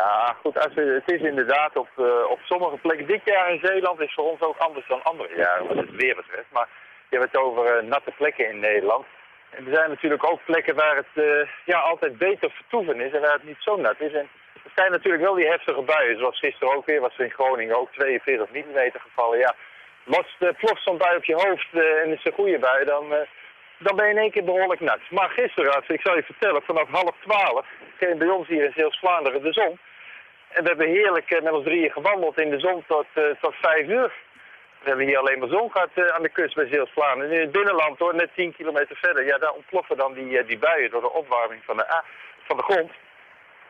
Ja, goed, als het is inderdaad op, eh, op sommige plekken. Dit jaar in Zeeland is voor ons ook anders dan andere jaren wat het weer betreft. Maar je hebt het over eh, natte plekken in Nederland. En er zijn natuurlijk ook plekken waar het eh, ja, altijd beter vertoeven is en waar het niet zo nat is. En er zijn natuurlijk wel die heftige buien, zoals gisteren ook weer, was in Groningen ook 42 mm gevallen. Ja, lost ploft zo'n bui op je hoofd en is een goede bui, dan, dan ben je in één keer behoorlijk nat. Maar gisteren, als ik zal je vertellen, vanaf half twaalf ging bij ons hier in Zeeuws-Vlaanderen de zon. En we hebben heerlijk eh, met ons drieën gewandeld in de zon tot, eh, tot vijf uur. We hebben hier alleen maar zon gehad eh, aan de kust bij Zeeuws-Vlaanderen. In het binnenland hoor, net 10 kilometer verder. Ja, daar ontploffen dan die, die buien door de opwarming van de, van de grond.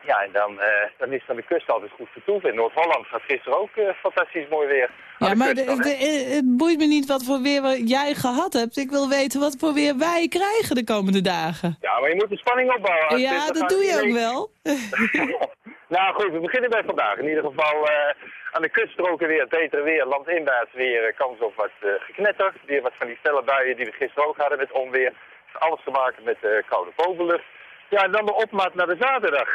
Ja, en dan, eh, dan is het aan de kust altijd goed vertoeven. In Noord-Holland gaat gisteren ook eh, fantastisch mooi weer. Ja, maar de- dan, de- het boeit me niet wat voor weer we- jij gehad hebt. Ik wil weten wat voor weer wij krijgen de komende dagen. Ja, maar je moet de spanning opbouwen. Ja, dat doe je ook wel. nou goed, we beginnen bij vandaag. In ieder geval eh, aan de kuststroken weer, het betere weer. Landinwaarts weer eh, kans op wat eh, geknetter. Weer wat van die felle buien die we gisteren ook hadden met onweer. Alles te maken met eh, koude bovenlucht. Ja, en dan de opmaat naar de zaterdag.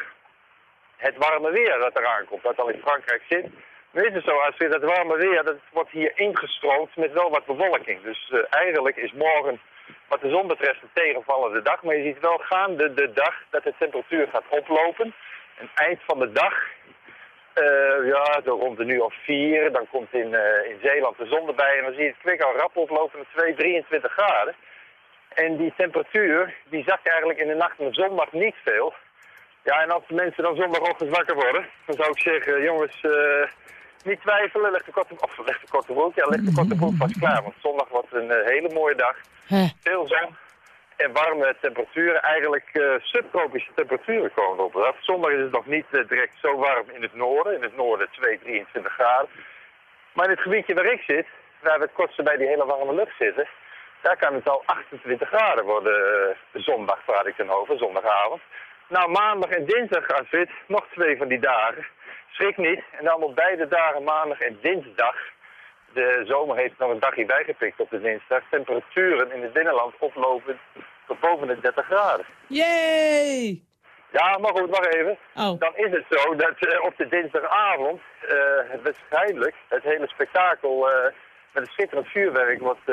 Het warme weer dat eraan komt, dat al in Frankrijk zit. Nu is het zo, als dat warme weer, dat wordt hier ingestroomd met wel wat bewolking. Dus eh, eigenlijk is morgen, wat de zon betreft, een tegenvallende dag. Maar je ziet wel gaande de dag dat de temperatuur gaat oplopen. En eind van de dag, eh, ja, zo rond de nu of vier, dan komt in, eh, in Zeeland de zon erbij. En dan zie je het kwik al rap oplopen naar 2, 23 graden. En die temperatuur, die zakt eigenlijk in de nacht van zondag niet veel. Ja, en als de mensen dan zondagochtend wakker worden, dan zou ik zeggen, jongens, eh, niet twijfelen, leg de korte, of leg de korte broek, ja, leg de korte broek vast klaar, want zondag wordt een eh, hele mooie dag. Veel zon en warme temperaturen, eigenlijk eh, subtropische temperaturen komen erop. af. Zondag is het nog niet eh, direct zo warm in het noorden, in het noorden 2, 23 graden. Maar in het gebiedje waar ik zit, waar we het kortste bij die hele warme lucht zitten, daar kan het al 28 graden worden, eh, de zondag praat ik dan over, zondagavond. Nou, maandag en dinsdag, Astrid, nog twee van die dagen. Schrik niet. En dan op beide dagen, maandag en dinsdag. De zomer heeft nog een dagje bijgepikt op de dinsdag. Temperaturen in het binnenland oplopen tot boven de 30 graden. Yay! Ja, maar goed, wacht even. Oh. Dan is het zo dat eh, op de dinsdagavond het waarschijnlijk het hele spektakel eh, met een schitterend vuurwerk wordt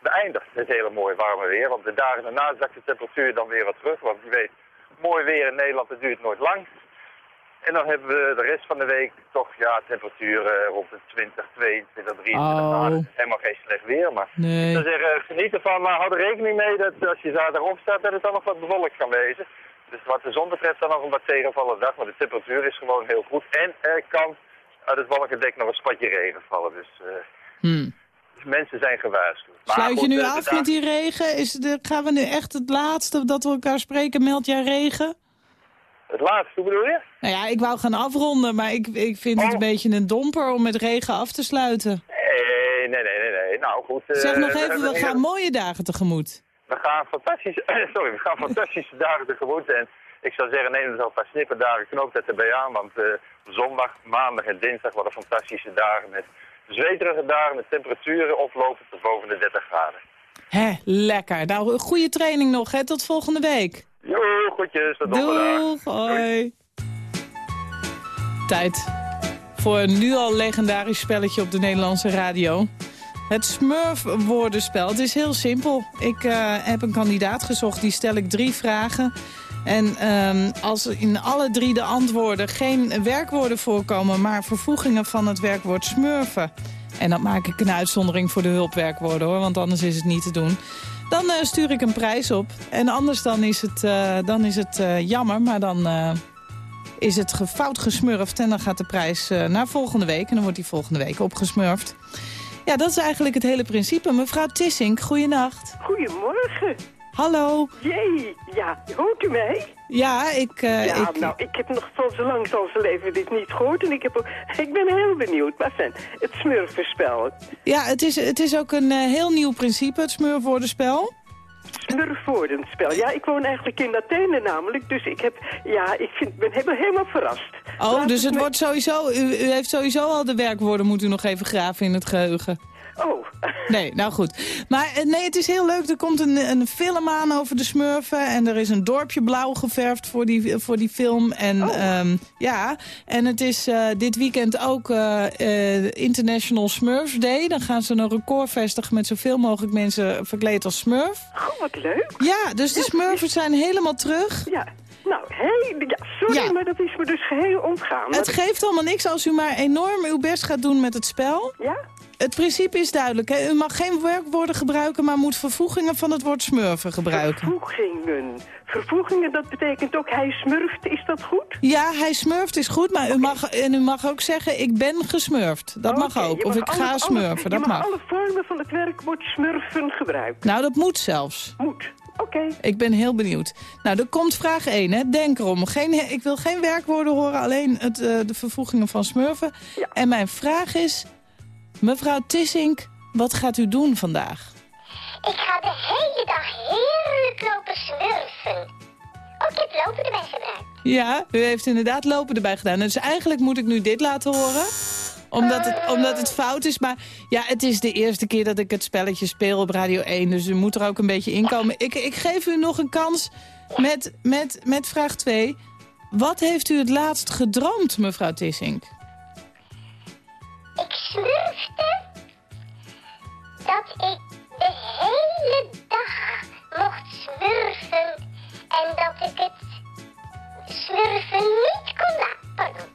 beëindigd. Het hele mooie warme weer. Want de dagen daarna zakt de temperatuur dan weer wat terug. Want je weet, mooi weer in Nederland, dat duurt nooit lang. En dan hebben we de rest van de week toch ja, temperaturen rond de 20, 22, 23 Oh. graden. Helemaal geen slecht weer, maar Nee. ik zou zeggen, geniet ervan, maar hou er rekening mee dat als je zaterdag opstaat, dat het dan nog wat bewolkt kan wezen. Dus wat de zon betreft dan nog een wat tegenvallende dag, maar de temperatuur is gewoon heel goed. En er kan uit het wolkendek nog een spatje regen vallen, dus eh, Hm. Mensen zijn gewaarschuwd. Maar Sluit je goed, nu eh, af dag- met die regen? Is de, gaan we nu echt het laatste dat we elkaar spreken, meld jij regen? Het laatste, hoe bedoel je? Nou ja, ik wou gaan afronden, maar ik, ik vind het Oh. een beetje een domper om met regen af te sluiten. Nee, nee, nee, nee, nee. Nou goed. eh, Zeg nog even, we gaan mooie dagen tegemoet. We gaan fantastische, sorry, we gaan fantastische dagen tegemoet. En ik zou zeggen, neem er al een paar snipperdagen, knoop dat erbij aan. Want eh, zondag, maandag en dinsdag worden fantastische dagen met zweterige dagen met temperaturen oplopen tot boven de 30 graden. Hé, lekker. Nou, een goede training nog, hè? Tot volgende week. Jo, goedjes, tot. Doeg, hoi. Tijd voor een nu al legendarisch spelletje op de Nederlandse radio. Het Smurf-woordenspel. Het is heel simpel. Ik eh, heb een kandidaat gezocht, die stel ik drie vragen. En ehm, als in alle drie de antwoorden geen werkwoorden voorkomen... maar vervoegingen van het werkwoord smurfen... en dan maak ik een uitzondering voor de hulpwerkwoorden, hoor... want anders is het niet te doen... dan eh, stuur ik een prijs op. En anders dan is het, eh, dan is het eh, jammer, maar dan is het fout gesmurfd... en dan gaat de prijs naar volgende week en dan wordt die volgende week opgesmurfd. Ja, dat is eigenlijk het hele principe. Mevrouw Tissink, goeienacht. Goedemorgen. Hallo. Jee, ja, hoort u mij? Ja, ik... eh, ja, ik nou, ik heb nog van zo lang zijn leven dit niet gehoord. En ik, heb ook, ik ben heel benieuwd. Maar fijn, het smurfenspel. ja, het is, het is ook een eh, heel nieuw principe, het smurfwoordenspel. Smurfwoordenspel. Ja, ik woon eigenlijk in Athene namelijk. Dus ik heb, ja, ik vind, ben helemaal, helemaal verrast. Oh, Laat dus het wordt sowieso... U, u heeft sowieso al de werkwoorden, moet u nog even graven in het geheugen. Oh, Nee, nou goed. Maar eh, nee, het is heel leuk. Er komt een, een film aan over de smurfen. En er is een dorpje blauw geverfd voor die, voor die film. En ehm, ja, en het is eh, dit weekend ook eh, International Smurfs Day. Dan gaan ze een record vestigen met zoveel mogelijk mensen verkleed als smurf. oh, wat leuk. Ja, dus de smurfers zijn helemaal terug. Ja, nou, hey, ja, sorry, Ja. maar dat is me dus geheel ontgaan. Het geeft allemaal niks als u maar enorm uw best gaat doen met het spel. Ja? Het principe is duidelijk. Hè? U mag geen werkwoorden gebruiken, maar moet vervoegingen van het woord smurfen gebruiken. Vervoegingen. Vervoegingen, dat betekent ook hij smurft. Is dat goed? Ja, hij smurft is goed, maar u mag, en u mag ook zeggen ik ben gesmurfd. Dat mag ook. Of ik alle- ga alle- smurfen, dat je mag mag. alle vormen van het werkwoord smurfen gebruiken. Nou, dat moet zelfs. Moet. Oké. Ik ben heel benieuwd. Nou, er komt vraag 1, hè. Denk erom. Geen, ik wil geen werkwoorden horen, alleen het, eh, de vervoegingen van smurfen. En mijn vraag is, mevrouw Tissink, wat gaat u doen vandaag? Ik ga de hele dag heerlijk lopen smurfen. Oh, ik heb lopen erbij gebruikt. Ja, u heeft inderdaad lopen erbij gedaan. Dus eigenlijk moet ik nu dit laten horen. Omdat het, omdat het fout is. Maar ja, het is de eerste keer dat ik het spelletje speel op Radio 1. Dus u moet er ook een beetje inkomen. Ik, ik geef u nog een kans met, met, met vraag 2. Wat heeft u het laatst gedroomd, mevrouw Tissink? Ik smurfde dat ik de hele dag mocht smurfen. En dat ik het smurfen niet kon laten. Pardon.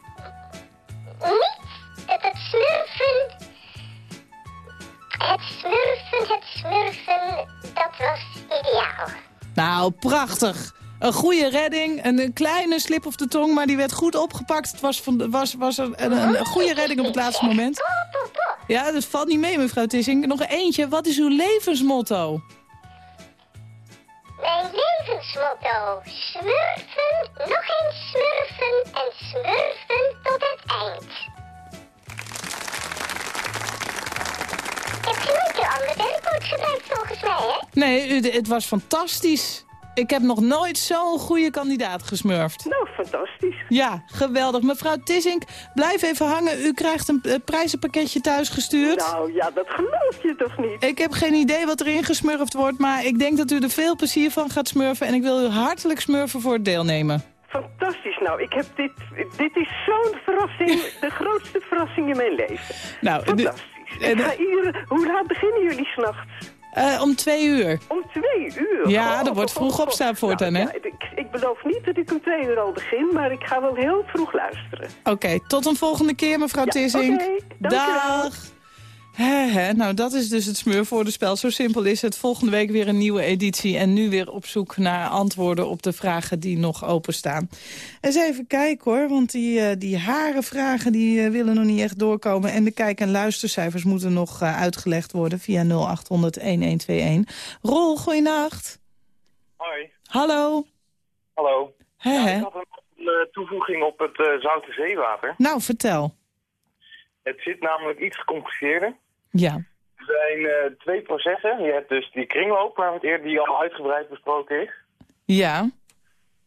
Niet dat het smurfen... Het smurfen, het smurfen, dat was ideaal. Nou, prachtig. Een goede redding, een, een kleine slip of de tong, maar die werd goed opgepakt. Het was, van, was, was een, een, een goede redding op het laatste moment. Ja, dat valt niet mee, mevrouw Tissink. Nog eentje, wat is uw levensmotto? Mijn levensmotto. Smurfen, nog eens smurfen en smurfen tot het eind. Ik heb geen enkele andere werkwoord gebruikt volgens mij, hè? Nee, het was fantastisch. Ik heb nog nooit zo'n goede kandidaat gesmurfd. Nou, fantastisch. Ja, geweldig. Mevrouw Tissink, blijf even hangen. U krijgt een eh, prijzenpakketje thuis gestuurd. Nou ja, dat geloof je toch niet? Ik heb geen idee wat erin gesmurfd wordt, maar ik denk dat u er veel plezier van gaat smurfen. En ik wil u hartelijk smurfen voor het deelnemen. Fantastisch. Nou, ik heb dit... Dit is zo'n verrassing. de grootste verrassing in mijn leven. Nou, Fantastisch. Ik ga iedere... Hoe laat beginnen jullie s'nachts? Eh, om twee uur. Om twee uur? Ja, Oh, er wordt vroeg oh, oh. opstaan voortaan, hè? Ja, ik, ik beloof niet dat ik om twee uur al begin, maar ik ga wel heel vroeg luisteren. Oké, tot een volgende keer, mevrouw Ja, oké, dankjewel. Dag. Hè, nou, dat is dus het smurvoordenspel. Zo simpel is het. Volgende week weer een nieuwe editie. En nu weer op zoek naar antwoorden op de vragen die nog openstaan. Eens even kijken hoor, want die, eh, die haren vragen die, eh, willen nog niet echt doorkomen. En de kijk- en luistercijfers moeten nog eh, uitgelegd worden via 0800-1121. Rol, goeienacht. Hoi. Hallo. Hallo. Ja, hè? ik had een toevoeging op het eh, zoute zeewater. Nou, vertel. Het zit namelijk iets gecompliceerder. Ja. Er zijn eh, twee processen. Je hebt dus die kringloop, waar het eerder die al uitgebreid besproken is. Ja.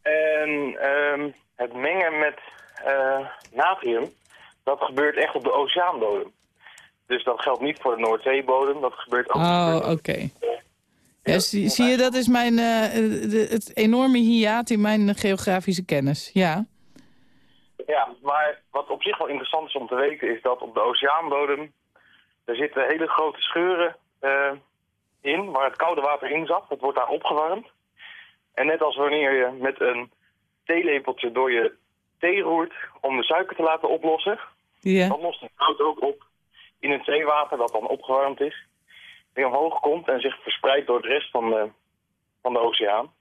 En ehm, het mengen met eh, natrium, dat gebeurt echt op de oceaanbodem. Dus dat geldt niet voor de Noordzeebodem, dat gebeurt ook Oh, oké. Ja, zie, zie je, dat is mijn, eh, de- het enorme hiaat in mijn geografische kennis. Ja. Ja, maar wat op zich wel interessant is om te weten is dat op de oceaanbodem... er zitten hele grote scheuren eh, in waar het koude water in zat. Dat wordt daar opgewarmd. En net als wanneer je met een theelepeltje door je thee roert om de suiker te laten oplossen... Dan lost het koud ook op in het zeewater dat dan opgewarmd is. Weer omhoog komt en zich verspreidt door de rest van de, van de oceaan.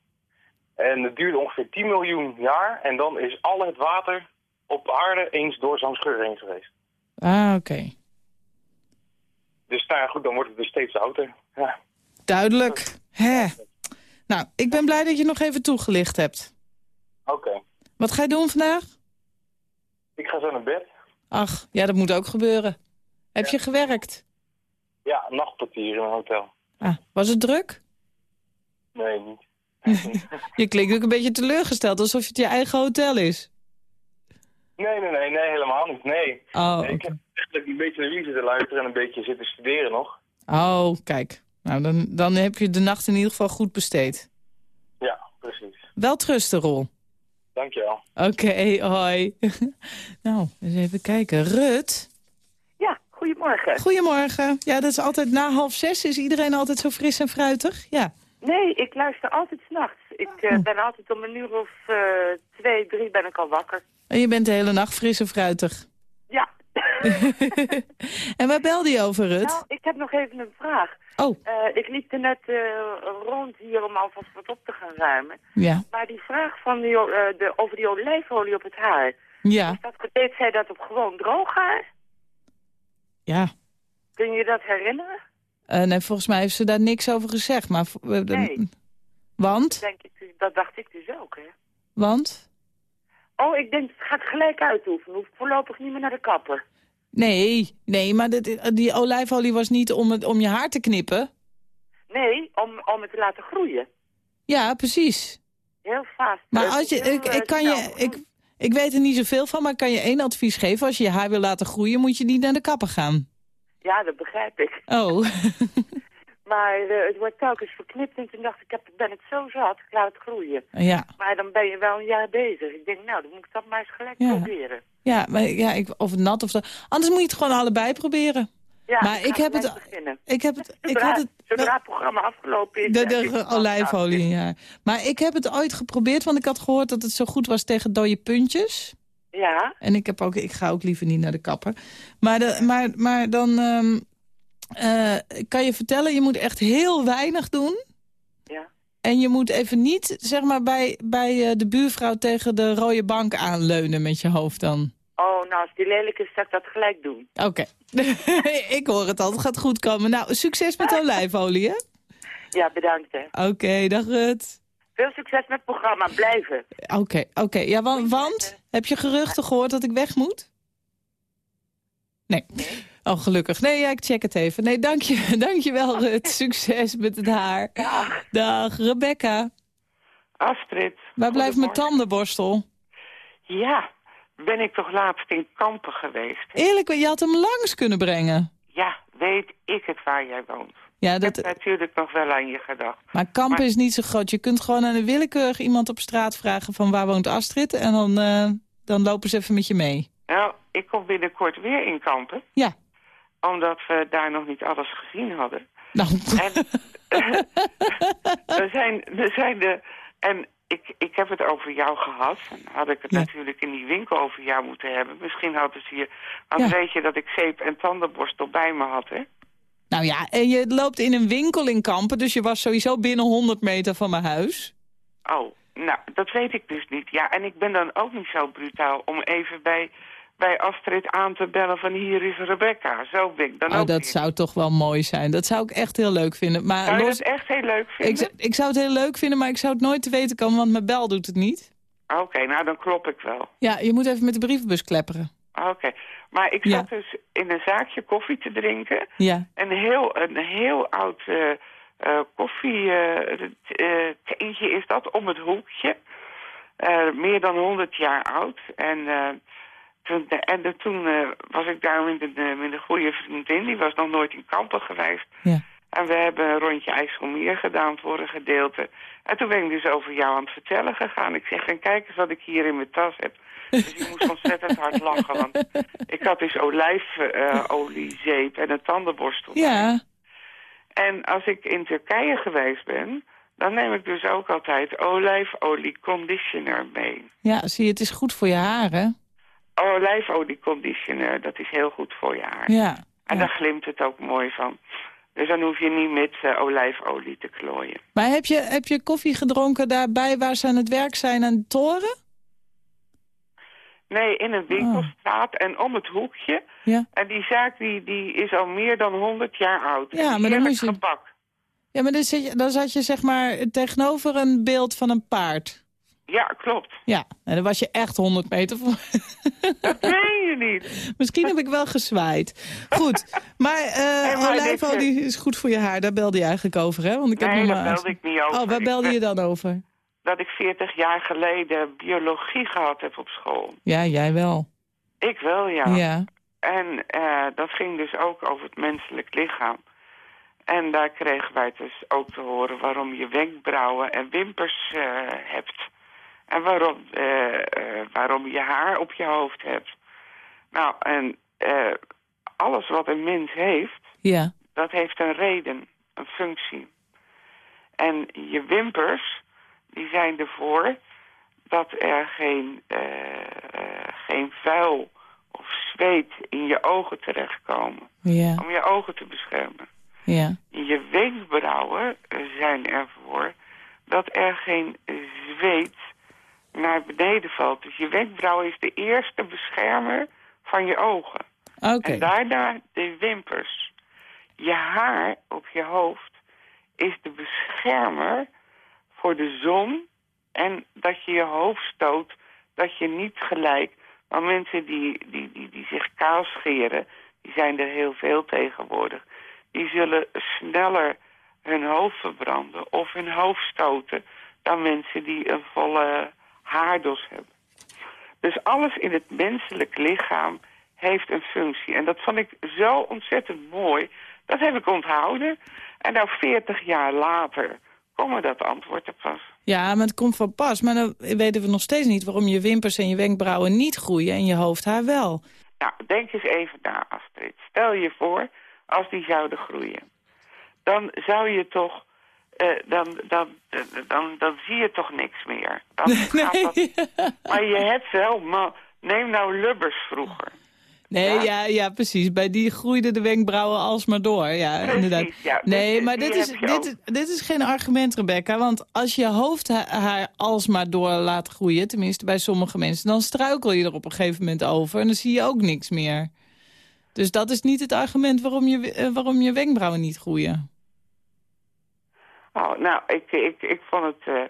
En het duurde ongeveer 10 miljoen jaar en dan is al het water op aarde eens door zo'n scheur heen geweest. Ah, oké. Dus nou ja, goed, dan wordt het dus steeds zouter. Ja. Duidelijk. Hè. Nou, ik ben blij dat je nog even toegelicht hebt. Oké. Wat ga je doen vandaag? Ik ga zo naar bed. Ach, ja, dat moet ook gebeuren. Heb je gewerkt? Ja, nachtportier in een hotel. Ah, was het druk? Nee, niet. Je klinkt ook een beetje teleurgesteld, alsof het je eigen hotel is. Nee, nee, nee, nee, helemaal niet. Nee. Oh, Nee, Ik heb eigenlijk een beetje naar jullie zitten luisteren en een beetje zitten studeren nog. Oh, kijk. Nou, dan, dan heb je de nacht in ieder geval goed besteed. Ja, precies. Wel trustenrol. Dankjewel. Oké, hoi. nou, eens even kijken. Rut? Ja, goedemorgen. Goedemorgen. Ja, dat is altijd na half zes. Is iedereen altijd zo fris en fruitig? Ja. Nee, ik luister altijd s'nachts. Ik eh, Oh. ben altijd om een uur of eh, twee, drie ben ik al wakker. En je bent de hele nacht fris en fruitig. Ja. en waar belde je over, Rut? Nou, ik heb nog even een vraag. Oh. Eh, ik liep er net rond hier om alvast wat op te gaan ruimen. Ja. Maar die vraag van die, de, over die olijfolie op het haar. Ja. Is dat, deed zij dat op gewoon droog haar? Ja. Kun je je dat herinneren? Eh, nee, volgens mij heeft ze daar niks over gezegd. Maar, eh, Nee. Want? Denk ik, dus- dat dacht ik dus ook, hè? Want? Oh, ik denk, het gaat gelijk uitoefenen. Hoef voorlopig niet meer naar de kapper. Nee, nee, maar dit, die olijfolie was niet om, het, om je haar te knippen. Nee, om, om het te laten groeien. Ja, precies. Heel vast. Maar Eh, als je, ik, eh, ik, kan je, ik, ik weet er niet zoveel van, maar ik kan je één advies geven. Als je je haar wil laten groeien, moet je niet naar de kapper gaan. Ja, dat begrijp ik. Oh, Maar eh, het wordt telkens verknipt en toen dacht ik, ik heb, ben het zo zat, ik laat het groeien. ja. Maar dan ben je wel een jaar bezig. Ik denk, nou, dan moet ik dat maar eens gelijk Ja. proberen. Ja, maar ja, ik, of nat of zo. Anders moet je het gewoon allebei proberen. Ja, maar ik heb het, beginnen. ik heb het, ik had het, zodra het programma afgelopen is... de, de het olijfolie, ja. Maar ik heb het ooit geprobeerd, want ik had gehoord dat het zo goed was tegen dode puntjes. Ja, En ik, heb ook, ik ga ook liever niet naar de kapper. Maar, de, maar, maar dan ehm, eh, kan je vertellen, je moet echt heel weinig doen. Ja. En je moet even niet zeg maar, bij, bij eh, de buurvrouw tegen de rode bank aanleunen met je hoofd dan. oh, nou, als die lelijk is, zou ik dat gelijk doen. Oké. ik hoor het al, het gaat goed komen. Nou, succes met olijfolie, hè? Ja, bedankt, hè. Oké, dag Rut. Veel succes met het programma, blijven. Oké, oké. Ja, want, want, heb je geruchten gehoord dat ik weg moet? Nee. Oh, gelukkig. Nee, ja, ik check het even. Nee, dank je, dank je wel, Rut. Succes met het haar. Dag. Dag, Rebecca. Astrid. Waar blijft mijn tandenborstel? Ja, ben ik toch laatst in Kampen geweest? Eerlijk, je had hem langs kunnen brengen. Ja, weet ik het waar jij woont. Ja, Ik dat, heb natuurlijk nog wel aan je gedacht. maar Kampen Maar- is niet zo groot. Je kunt gewoon aan een willekeurig iemand op straat vragen van waar woont Astrid. En dan, eh, dan lopen ze even met je mee. Nou, ik kom binnenkort weer in Kampen. Ja. Omdat we daar nog niet alles gezien hadden. Nou, En er zijn, er zijn de... En ik, ik heb het over jou gehad. En had ik het Ja. natuurlijk in die winkel over jou moeten hebben. Misschien hadden ze hier... Want Ja. weet je dat ik zeep en tandenborstel bij me had, hè? nou ja, en je loopt in een winkel in Kampen, dus je was sowieso binnen 100 meter van mijn huis. Oh, nou, dat weet ik dus niet. Ja, en ik ben dan ook niet zo brutaal om even bij, bij Astrid aan te bellen van hier is Rebecca. Zo ben ik dan Oh, ook dat niet. zou toch wel mooi zijn. Dat zou ik echt heel leuk vinden. Maar Zou je los, dat echt heel leuk ik, vinden? zou- ik zou het heel leuk vinden, maar ik zou het nooit te weten komen, want mijn bel doet het niet. Oké, nou dan klop ik wel. Ja, je moet even met de brievenbus klepperen. Oké, maar ik Ja. zat dus in een zaakje koffie te drinken. Ja. Een heel, een heel oud eh eh koffie eh, eh, teentje is dat, om het hoekje. Meer dan 100 jaar oud. En, toen, en toen was ik daar met een, met een goede vriendin. Die was nog nooit in Kampen geweest. Ja. En we hebben een rondje IJsselmeer gedaan voor een gedeelte. En toen ben ik dus over jou aan het vertellen gegaan. Ik zeg, en kijk eens wat ik hier in mijn tas heb. Dus ik moest ontzettend hard lachen. Want ik had dus olijfolie, zeep en een tandenborstel. Ja. En als ik in Turkije geweest ben, dan neem ik dus ook altijd olijfolie conditioner mee. Ja, zie je, het is goed voor je haren. Olijfolie conditioner, dat is heel goed voor je haar. Ja. En daar glimt het ook mooi van. Dus dan hoef je niet met eh, olijfolie te klooien. Maar heb je, heb je koffie gedronken daarbij waar ze aan het werk zijn aan de toren? Nee, in een winkelstraat en om het hoekje. Ja. En die zaak die, die is al meer dan 100 jaar oud. Ja, maar dan moest je- gebak. Ja, maar dan, zit je, dan zat je zeg maar tegenover een beeld van een paard. Ja, klopt. Ja, en dan was je echt 100 meter van... Dat meen je niet. Misschien heb ik wel gezwaaid. Goed, maar olijfolie is goed voor je haar. Daar belde je eigenlijk over, hè? Want ik heb Nee, daar belde ik niet over. Oh, waar Ik belde ben- je dan over? Dat ik 40 jaar geleden biologie gehad heb op school. Ja, jij wel. Ik wel, ja. Ja. En eh, dat ging dus ook over het menselijk lichaam. En daar kregen wij dus ook te horen waarom je wenkbrauwen en wimpers eh, hebt. En waarom, eh, waarom je haar op je hoofd hebt. Nou, en alles wat een mens heeft, Ja. dat heeft een reden, een functie. En je wimpers, die zijn ervoor dat er geen, eh, eh, geen vuil of zweet in je ogen terechtkomen. Ja. Om je ogen te beschermen. Ja. Je wenkbrauwen zijn ervoor dat er geen zweet naar beneden valt. Dus je wenkbrauw is de eerste beschermer van je ogen. En daarna de wimpers. Je haar op je hoofd is de beschermer voor de zon en dat je je hoofd stoot, dat je niet gelijk... Maar mensen die, die, die, die zich kaal scheren, die zijn er heel veel tegenwoordig. Die zullen sneller hun hoofd verbranden of hun hoofd stoten... dan mensen die een volle haardos hebben. Dus alles in het menselijk lichaam heeft een functie. En dat vond ik zo ontzettend mooi. Dat heb ik onthouden. En nou 40 jaar later komen dat antwoord er pas. Ja, maar het komt van pas. Maar dan weten we nog steeds niet waarom je wimpers en je wenkbrauwen niet groeien en je hoofdhaar wel. Nou, denk eens even na, Astrid. Stel je voor, als die zouden groeien. Dan zou je toch... eh, dan, dan, dan, dan zie je toch niks meer. Dan gaat dat... Maar je hebt wel... Maar neem nou Lubbers vroeger. Nee, ja. Ja, precies. Bij die groeiden de wenkbrauwen alsmaar door. Ja, inderdaad. ja, nee, dus maar dit is, dit, dit is geen argument, Rebecca. Want als je hoofdhaar alsmaar door laat groeien, tenminste bij sommige mensen, dan struikel je er op een gegeven moment over en dan zie je ook niks meer. Dus dat is niet het argument waarom je, eh, waarom je wenkbrauwen niet groeien. Oh, nou, ik, ik, ik vond het... eh,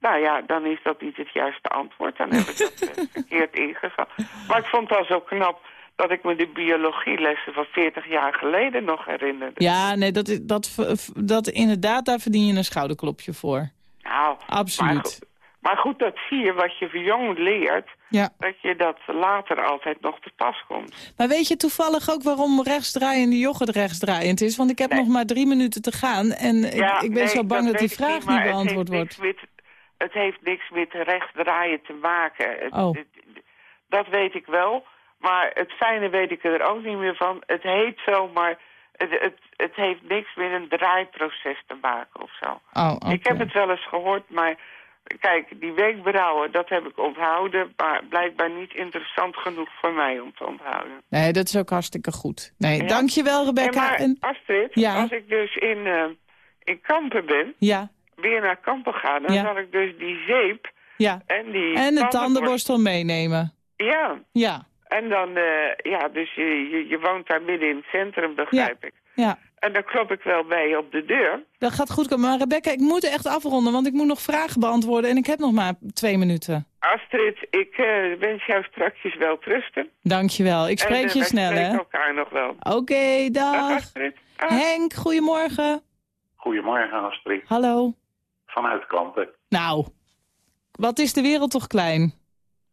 nou ja, dan is dat niet het juiste antwoord. Dan heb ik dat eh, verkeerd ingevuld. Maar ik vond het al zo knap dat ik me de biologielessen van 40 jaar geleden nog herinnerde. Ja, nee, dat, is- dat, dat inderdaad, daar verdien je een schouderklopje voor. Nou, Absoluut. Maar goed, maar goed, dat zie je wat je jong leert, Ja. dat je dat later altijd nog te pas komt. Maar weet je toevallig ook waarom rechtsdraaiende yoghurt rechtsdraaiend is? Want ik heb nog maar drie minuten te gaan en ik, Ja, ik ben nee, zo bang dat, die vraag niet, beantwoord wordt. Met, het heeft niks met rechtdraaien te maken. Het- Oh. het- dat weet ik wel. Maar het fijne weet ik er ook niet meer van. Het heet zo, maar het, het, het heeft niks met een draaiproces te maken of zo. Oh. Ik heb het wel eens gehoord, maar kijk, die wenkbrauwen, dat heb ik onthouden. Maar blijkbaar niet interessant genoeg voor mij om te onthouden. Nee, dat is ook hartstikke goed. Nee, Ja. dankjewel Rebecca. Maar, En, Astrid, Ja. als ik dus in, eh, in Kampen ben, ja, weer naar Kampen ga, dan zal ik dus die zeep ja. en die En de tandenborstel meenemen. Ja, Ja, en dan, eh, ja, dus je, je, je woont daar midden in het centrum, begrijp ik. ja. En dan klop ik wel bij op de deur. Dat gaat goed komen. Maar Rebecca, ik moet echt afronden, want ik moet nog vragen beantwoorden. En ik heb nog maar twee minuten. Astrid, ik eh, wens jou strakjes wel trusten. Dankjewel. Ik spreek en, eh, je snel, spreken hè? elkaar nog wel. Oké, dag. Astrid. Henk, goedemorgen. Goedemorgen, Astrid. Hallo. Vanuit Kampen. Nou, wat is de wereld toch klein?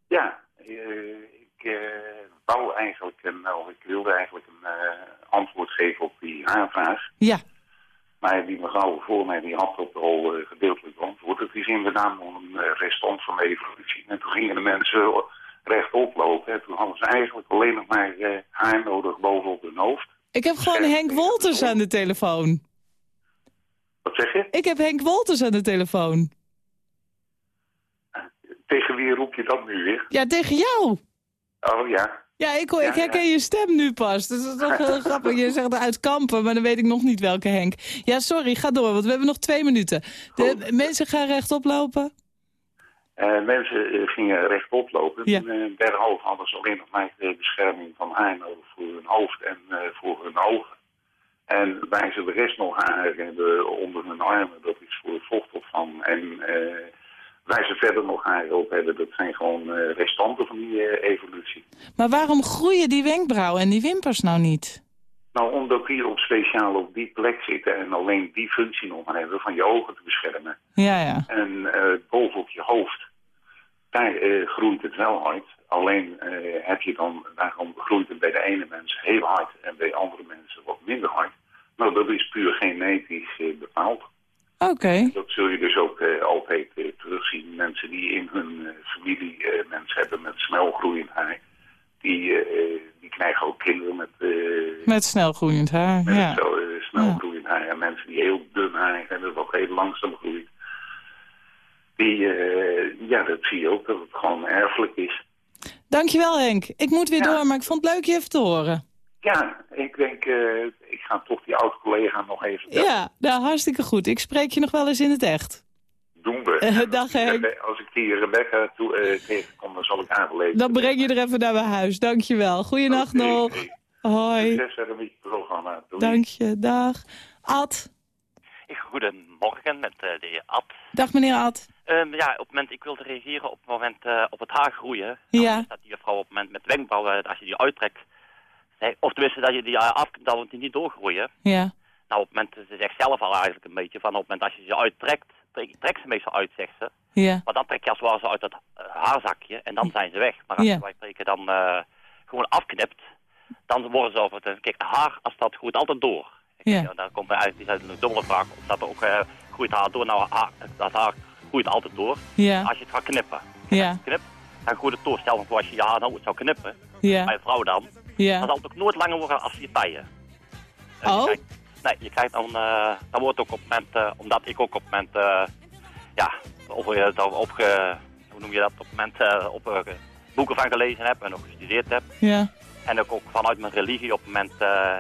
Ja, ik wou eigenlijk, een, of ik wilde eigenlijk een eh, antwoord geven op die aanvraag. Ja. Maar die mevrouw voor mij die had dat al eh, gedeeltelijk beantwoord. Het is inderdaad nog een eh, restant van de evolutie. En toen gingen de mensen rechtop lopen. En toen hadden ze eigenlijk alleen nog maar eh, haar nodig bovenop hun hoofd. Ik heb gewoon Henk Wolters aan de telefoon. Wat zeg je? Ik heb Henk Wolters aan de telefoon. Tegen wie roep je dat nu weer? Ja, tegen jou. Oh ja. Ja, ik, hoor, ik Ja, herken je stem nu pas. Dat is toch heel grappig. Je zegt uit Kampen, maar dan weet ik nog niet welke Henk. Ja, sorry, ga door, want we hebben nog twee minuten. De mensen gaan rechtop lopen. Eh, mensen eh, gingen rechtop lopen. Ja. En, eh, derhalve hadden ze alleen nog maar de bescherming van haar nodig voor hun hoofd en eh, voor hun ogen. En waar ze de rest nog haar hebben onder hun armen, dat is voor vochtopvang. En waar ze verder nog haar op hebben, dat zijn gewoon eh, restanten van die eh, evolutie. Maar waarom groeien die wenkbrauwen en die wimpers nou niet? Nou, omdat die op speciaal op die plek zitten en alleen die functie nog maar hebben van je ogen te beschermen. Ja, ja. En eh, bovenop je hoofd, daar groeit het wel hard. Alleen heb je dan, daarom groeit het bij de ene mens heel hard en bij andere mensen wat minder hard. Nou, dat is puur genetisch bepaald. Oké. Dat zul je dus ook eh, altijd eh, terugzien. Mensen die in hun eh, familie mensen hebben met snel groeiend haar, die, die krijgen ook kinderen met, Met snel groeiend haar, met ja. zo, eh, snel Ja. groeiend haar. En mensen die heel dun haar hebben, wat heel langzaam groeit. Die, ja, dat zie je ook, dat het gewoon erfelijk is. Dankjewel Henk. Ik moet weer door, maar ik vond het leuk je even te horen. Ja, ik denk, eh, ik ga toch die oude collega nog even. Ja, nou hartstikke goed. Ik spreek je nog wel eens in het echt. Doen we. Eh, dag, Henk. Als ik die Rebecca toe, eh, tegenkom, dan zal ik aangelezen. Dan breng je er even naar mijn huis. Dankjewel. Goeienacht Oké, nog. Hoi. Succes verder met je programma. Doei. Dank je. Dag. Ad. Goedemorgen met eh, de heer Ad. Dag meneer Ad. Ehm, ja, op het moment, ik wilde reageren op het moment op het haar groeien. Ja. Dat die vrouw op het moment met wenkbrauwen, als je die uittrekt, nee, of tenminste dat je die eh, af, dat die niet doorgroeien. Ja. Nou, op het moment, ze zegt zelf al eigenlijk een beetje van op het moment als je ze uittrekt, trek, trek ze meestal uit, zegt ze. Ja. Maar dan trek je als het ware ze uit het eh, haarzakje en dan zijn ze weg. Maar als Ja. je bij spreken dan eh, gewoon afknipt, dan worden ze over het... Kijk, haar, als dat groeit altijd door. Ja. Ja, daar komt eigenlijk die een dubbele vraag. Of dat ook groeit haar door. Nou, haar, dat haar groeit altijd door. Ja. Als je het gaat knippen. Ja. Knip, dan groeit het door. Stel als je je haar nou zou knippen. Ja. Bij een vrouw dan. Ja. Dan zal het ook nooit langer worden als je taille. Eh, Oh. je krijgt- nee, je krijgt dan... eh dan wordt ook op het moment... eh, omdat ik ook op het moment... ja, over, op, hoe noem je dat? Op het moment op boeken van gelezen heb en ook gestudeerd heb. Ja. En ook, ook vanuit mijn religie op het moment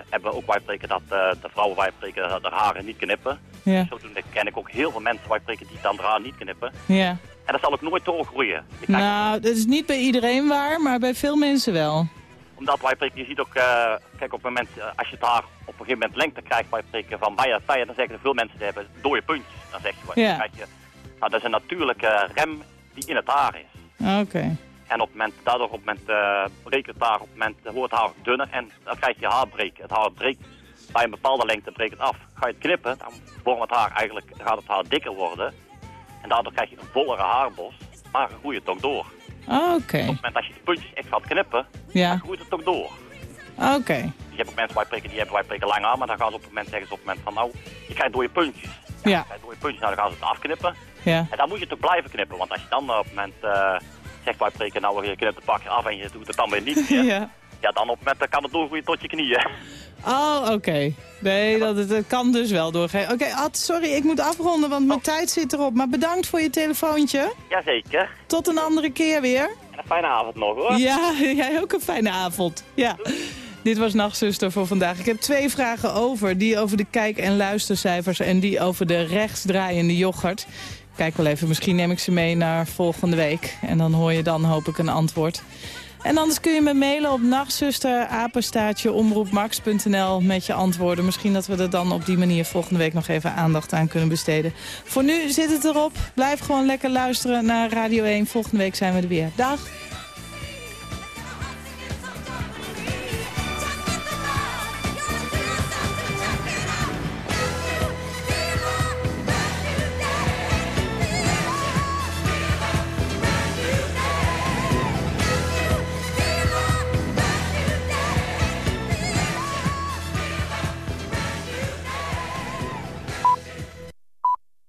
hebben we ook wij spreken dat de vrouwen wij spreken dat de haren niet knippen. Ja. Zodoende ken ik ook heel veel mensen wij spreken die dan de haar niet knippen. Ja. En dat zal ook nooit doorgroeien. Nou, dat is niet bij iedereen waar, maar bij veel mensen wel. Omdat wij je ziet ook, eh, kijk op het moment eh, als je het haar op een gegeven moment lengte krijgt, wij spreken van bij het taille, dan zeggen veel mensen die hebben dode puntjes. Dan zeg je, wat, Ja. dan krijg je, nou dat is een natuurlijke rem die in het haar is. Oké. En op het moment, daardoor op het moment uh, breekt het haar, op het moment eh, wordt het haar dunner en dan krijg je haarbreken. Het haar breekt bij een bepaalde lengte breekt het af. Ga je het knippen, dan wordt het haar eigenlijk, gaat het haar dikker worden. En daardoor krijg je een vollere haarbos, maar dan groeit het ook door. Oké. Op het moment dat je de puntjes echt gaat knippen, Ja. dan groeit het ook door. Oké. Je hebt ook mensen bij prikken die hebben wij prikken lang aan, maar dan gaan ze op het moment zeggen ze op het moment van nou, je krijgt door je puntjes. Ja. Ja. Je krijgt door je puntjes, nou dan gaan ze het afknippen. Ja. En dan moet je het ook blijven knippen, want als je dan eh, op het moment eh, zegt bij prikken, nou je knipt het pakje af en je doet het dan weer niet meer. Ja. Ja, dan op het moment dan kan het doorgroeien tot je knieën. Oh, oké. Nee, dat, het- het kan dus wel doorgaan. Oké, Ad, sorry, ik moet afronden, want mijn tijd zit erop. Maar bedankt voor je telefoontje. Jazeker. Tot een andere keer weer. En een fijne avond nog hoor. Ja, jij ook een fijne avond. Ja. Dit was Nachtzuster voor vandaag. Ik heb twee vragen over. Die over de kijk- en luistercijfers en die over de rechtsdraaiende yoghurt. Kijk wel even, misschien neem ik ze mee naar volgende week. En dan hoor je dan hoop ik een antwoord. En anders kun je me mailen op nachtzuster, omroepmax.nl met je antwoorden. Misschien dat we er dan op die manier volgende week nog even aandacht aan kunnen besteden. Voor nu zit het erop. Blijf gewoon lekker luisteren naar Radio 1. Volgende week zijn we er weer. Dag!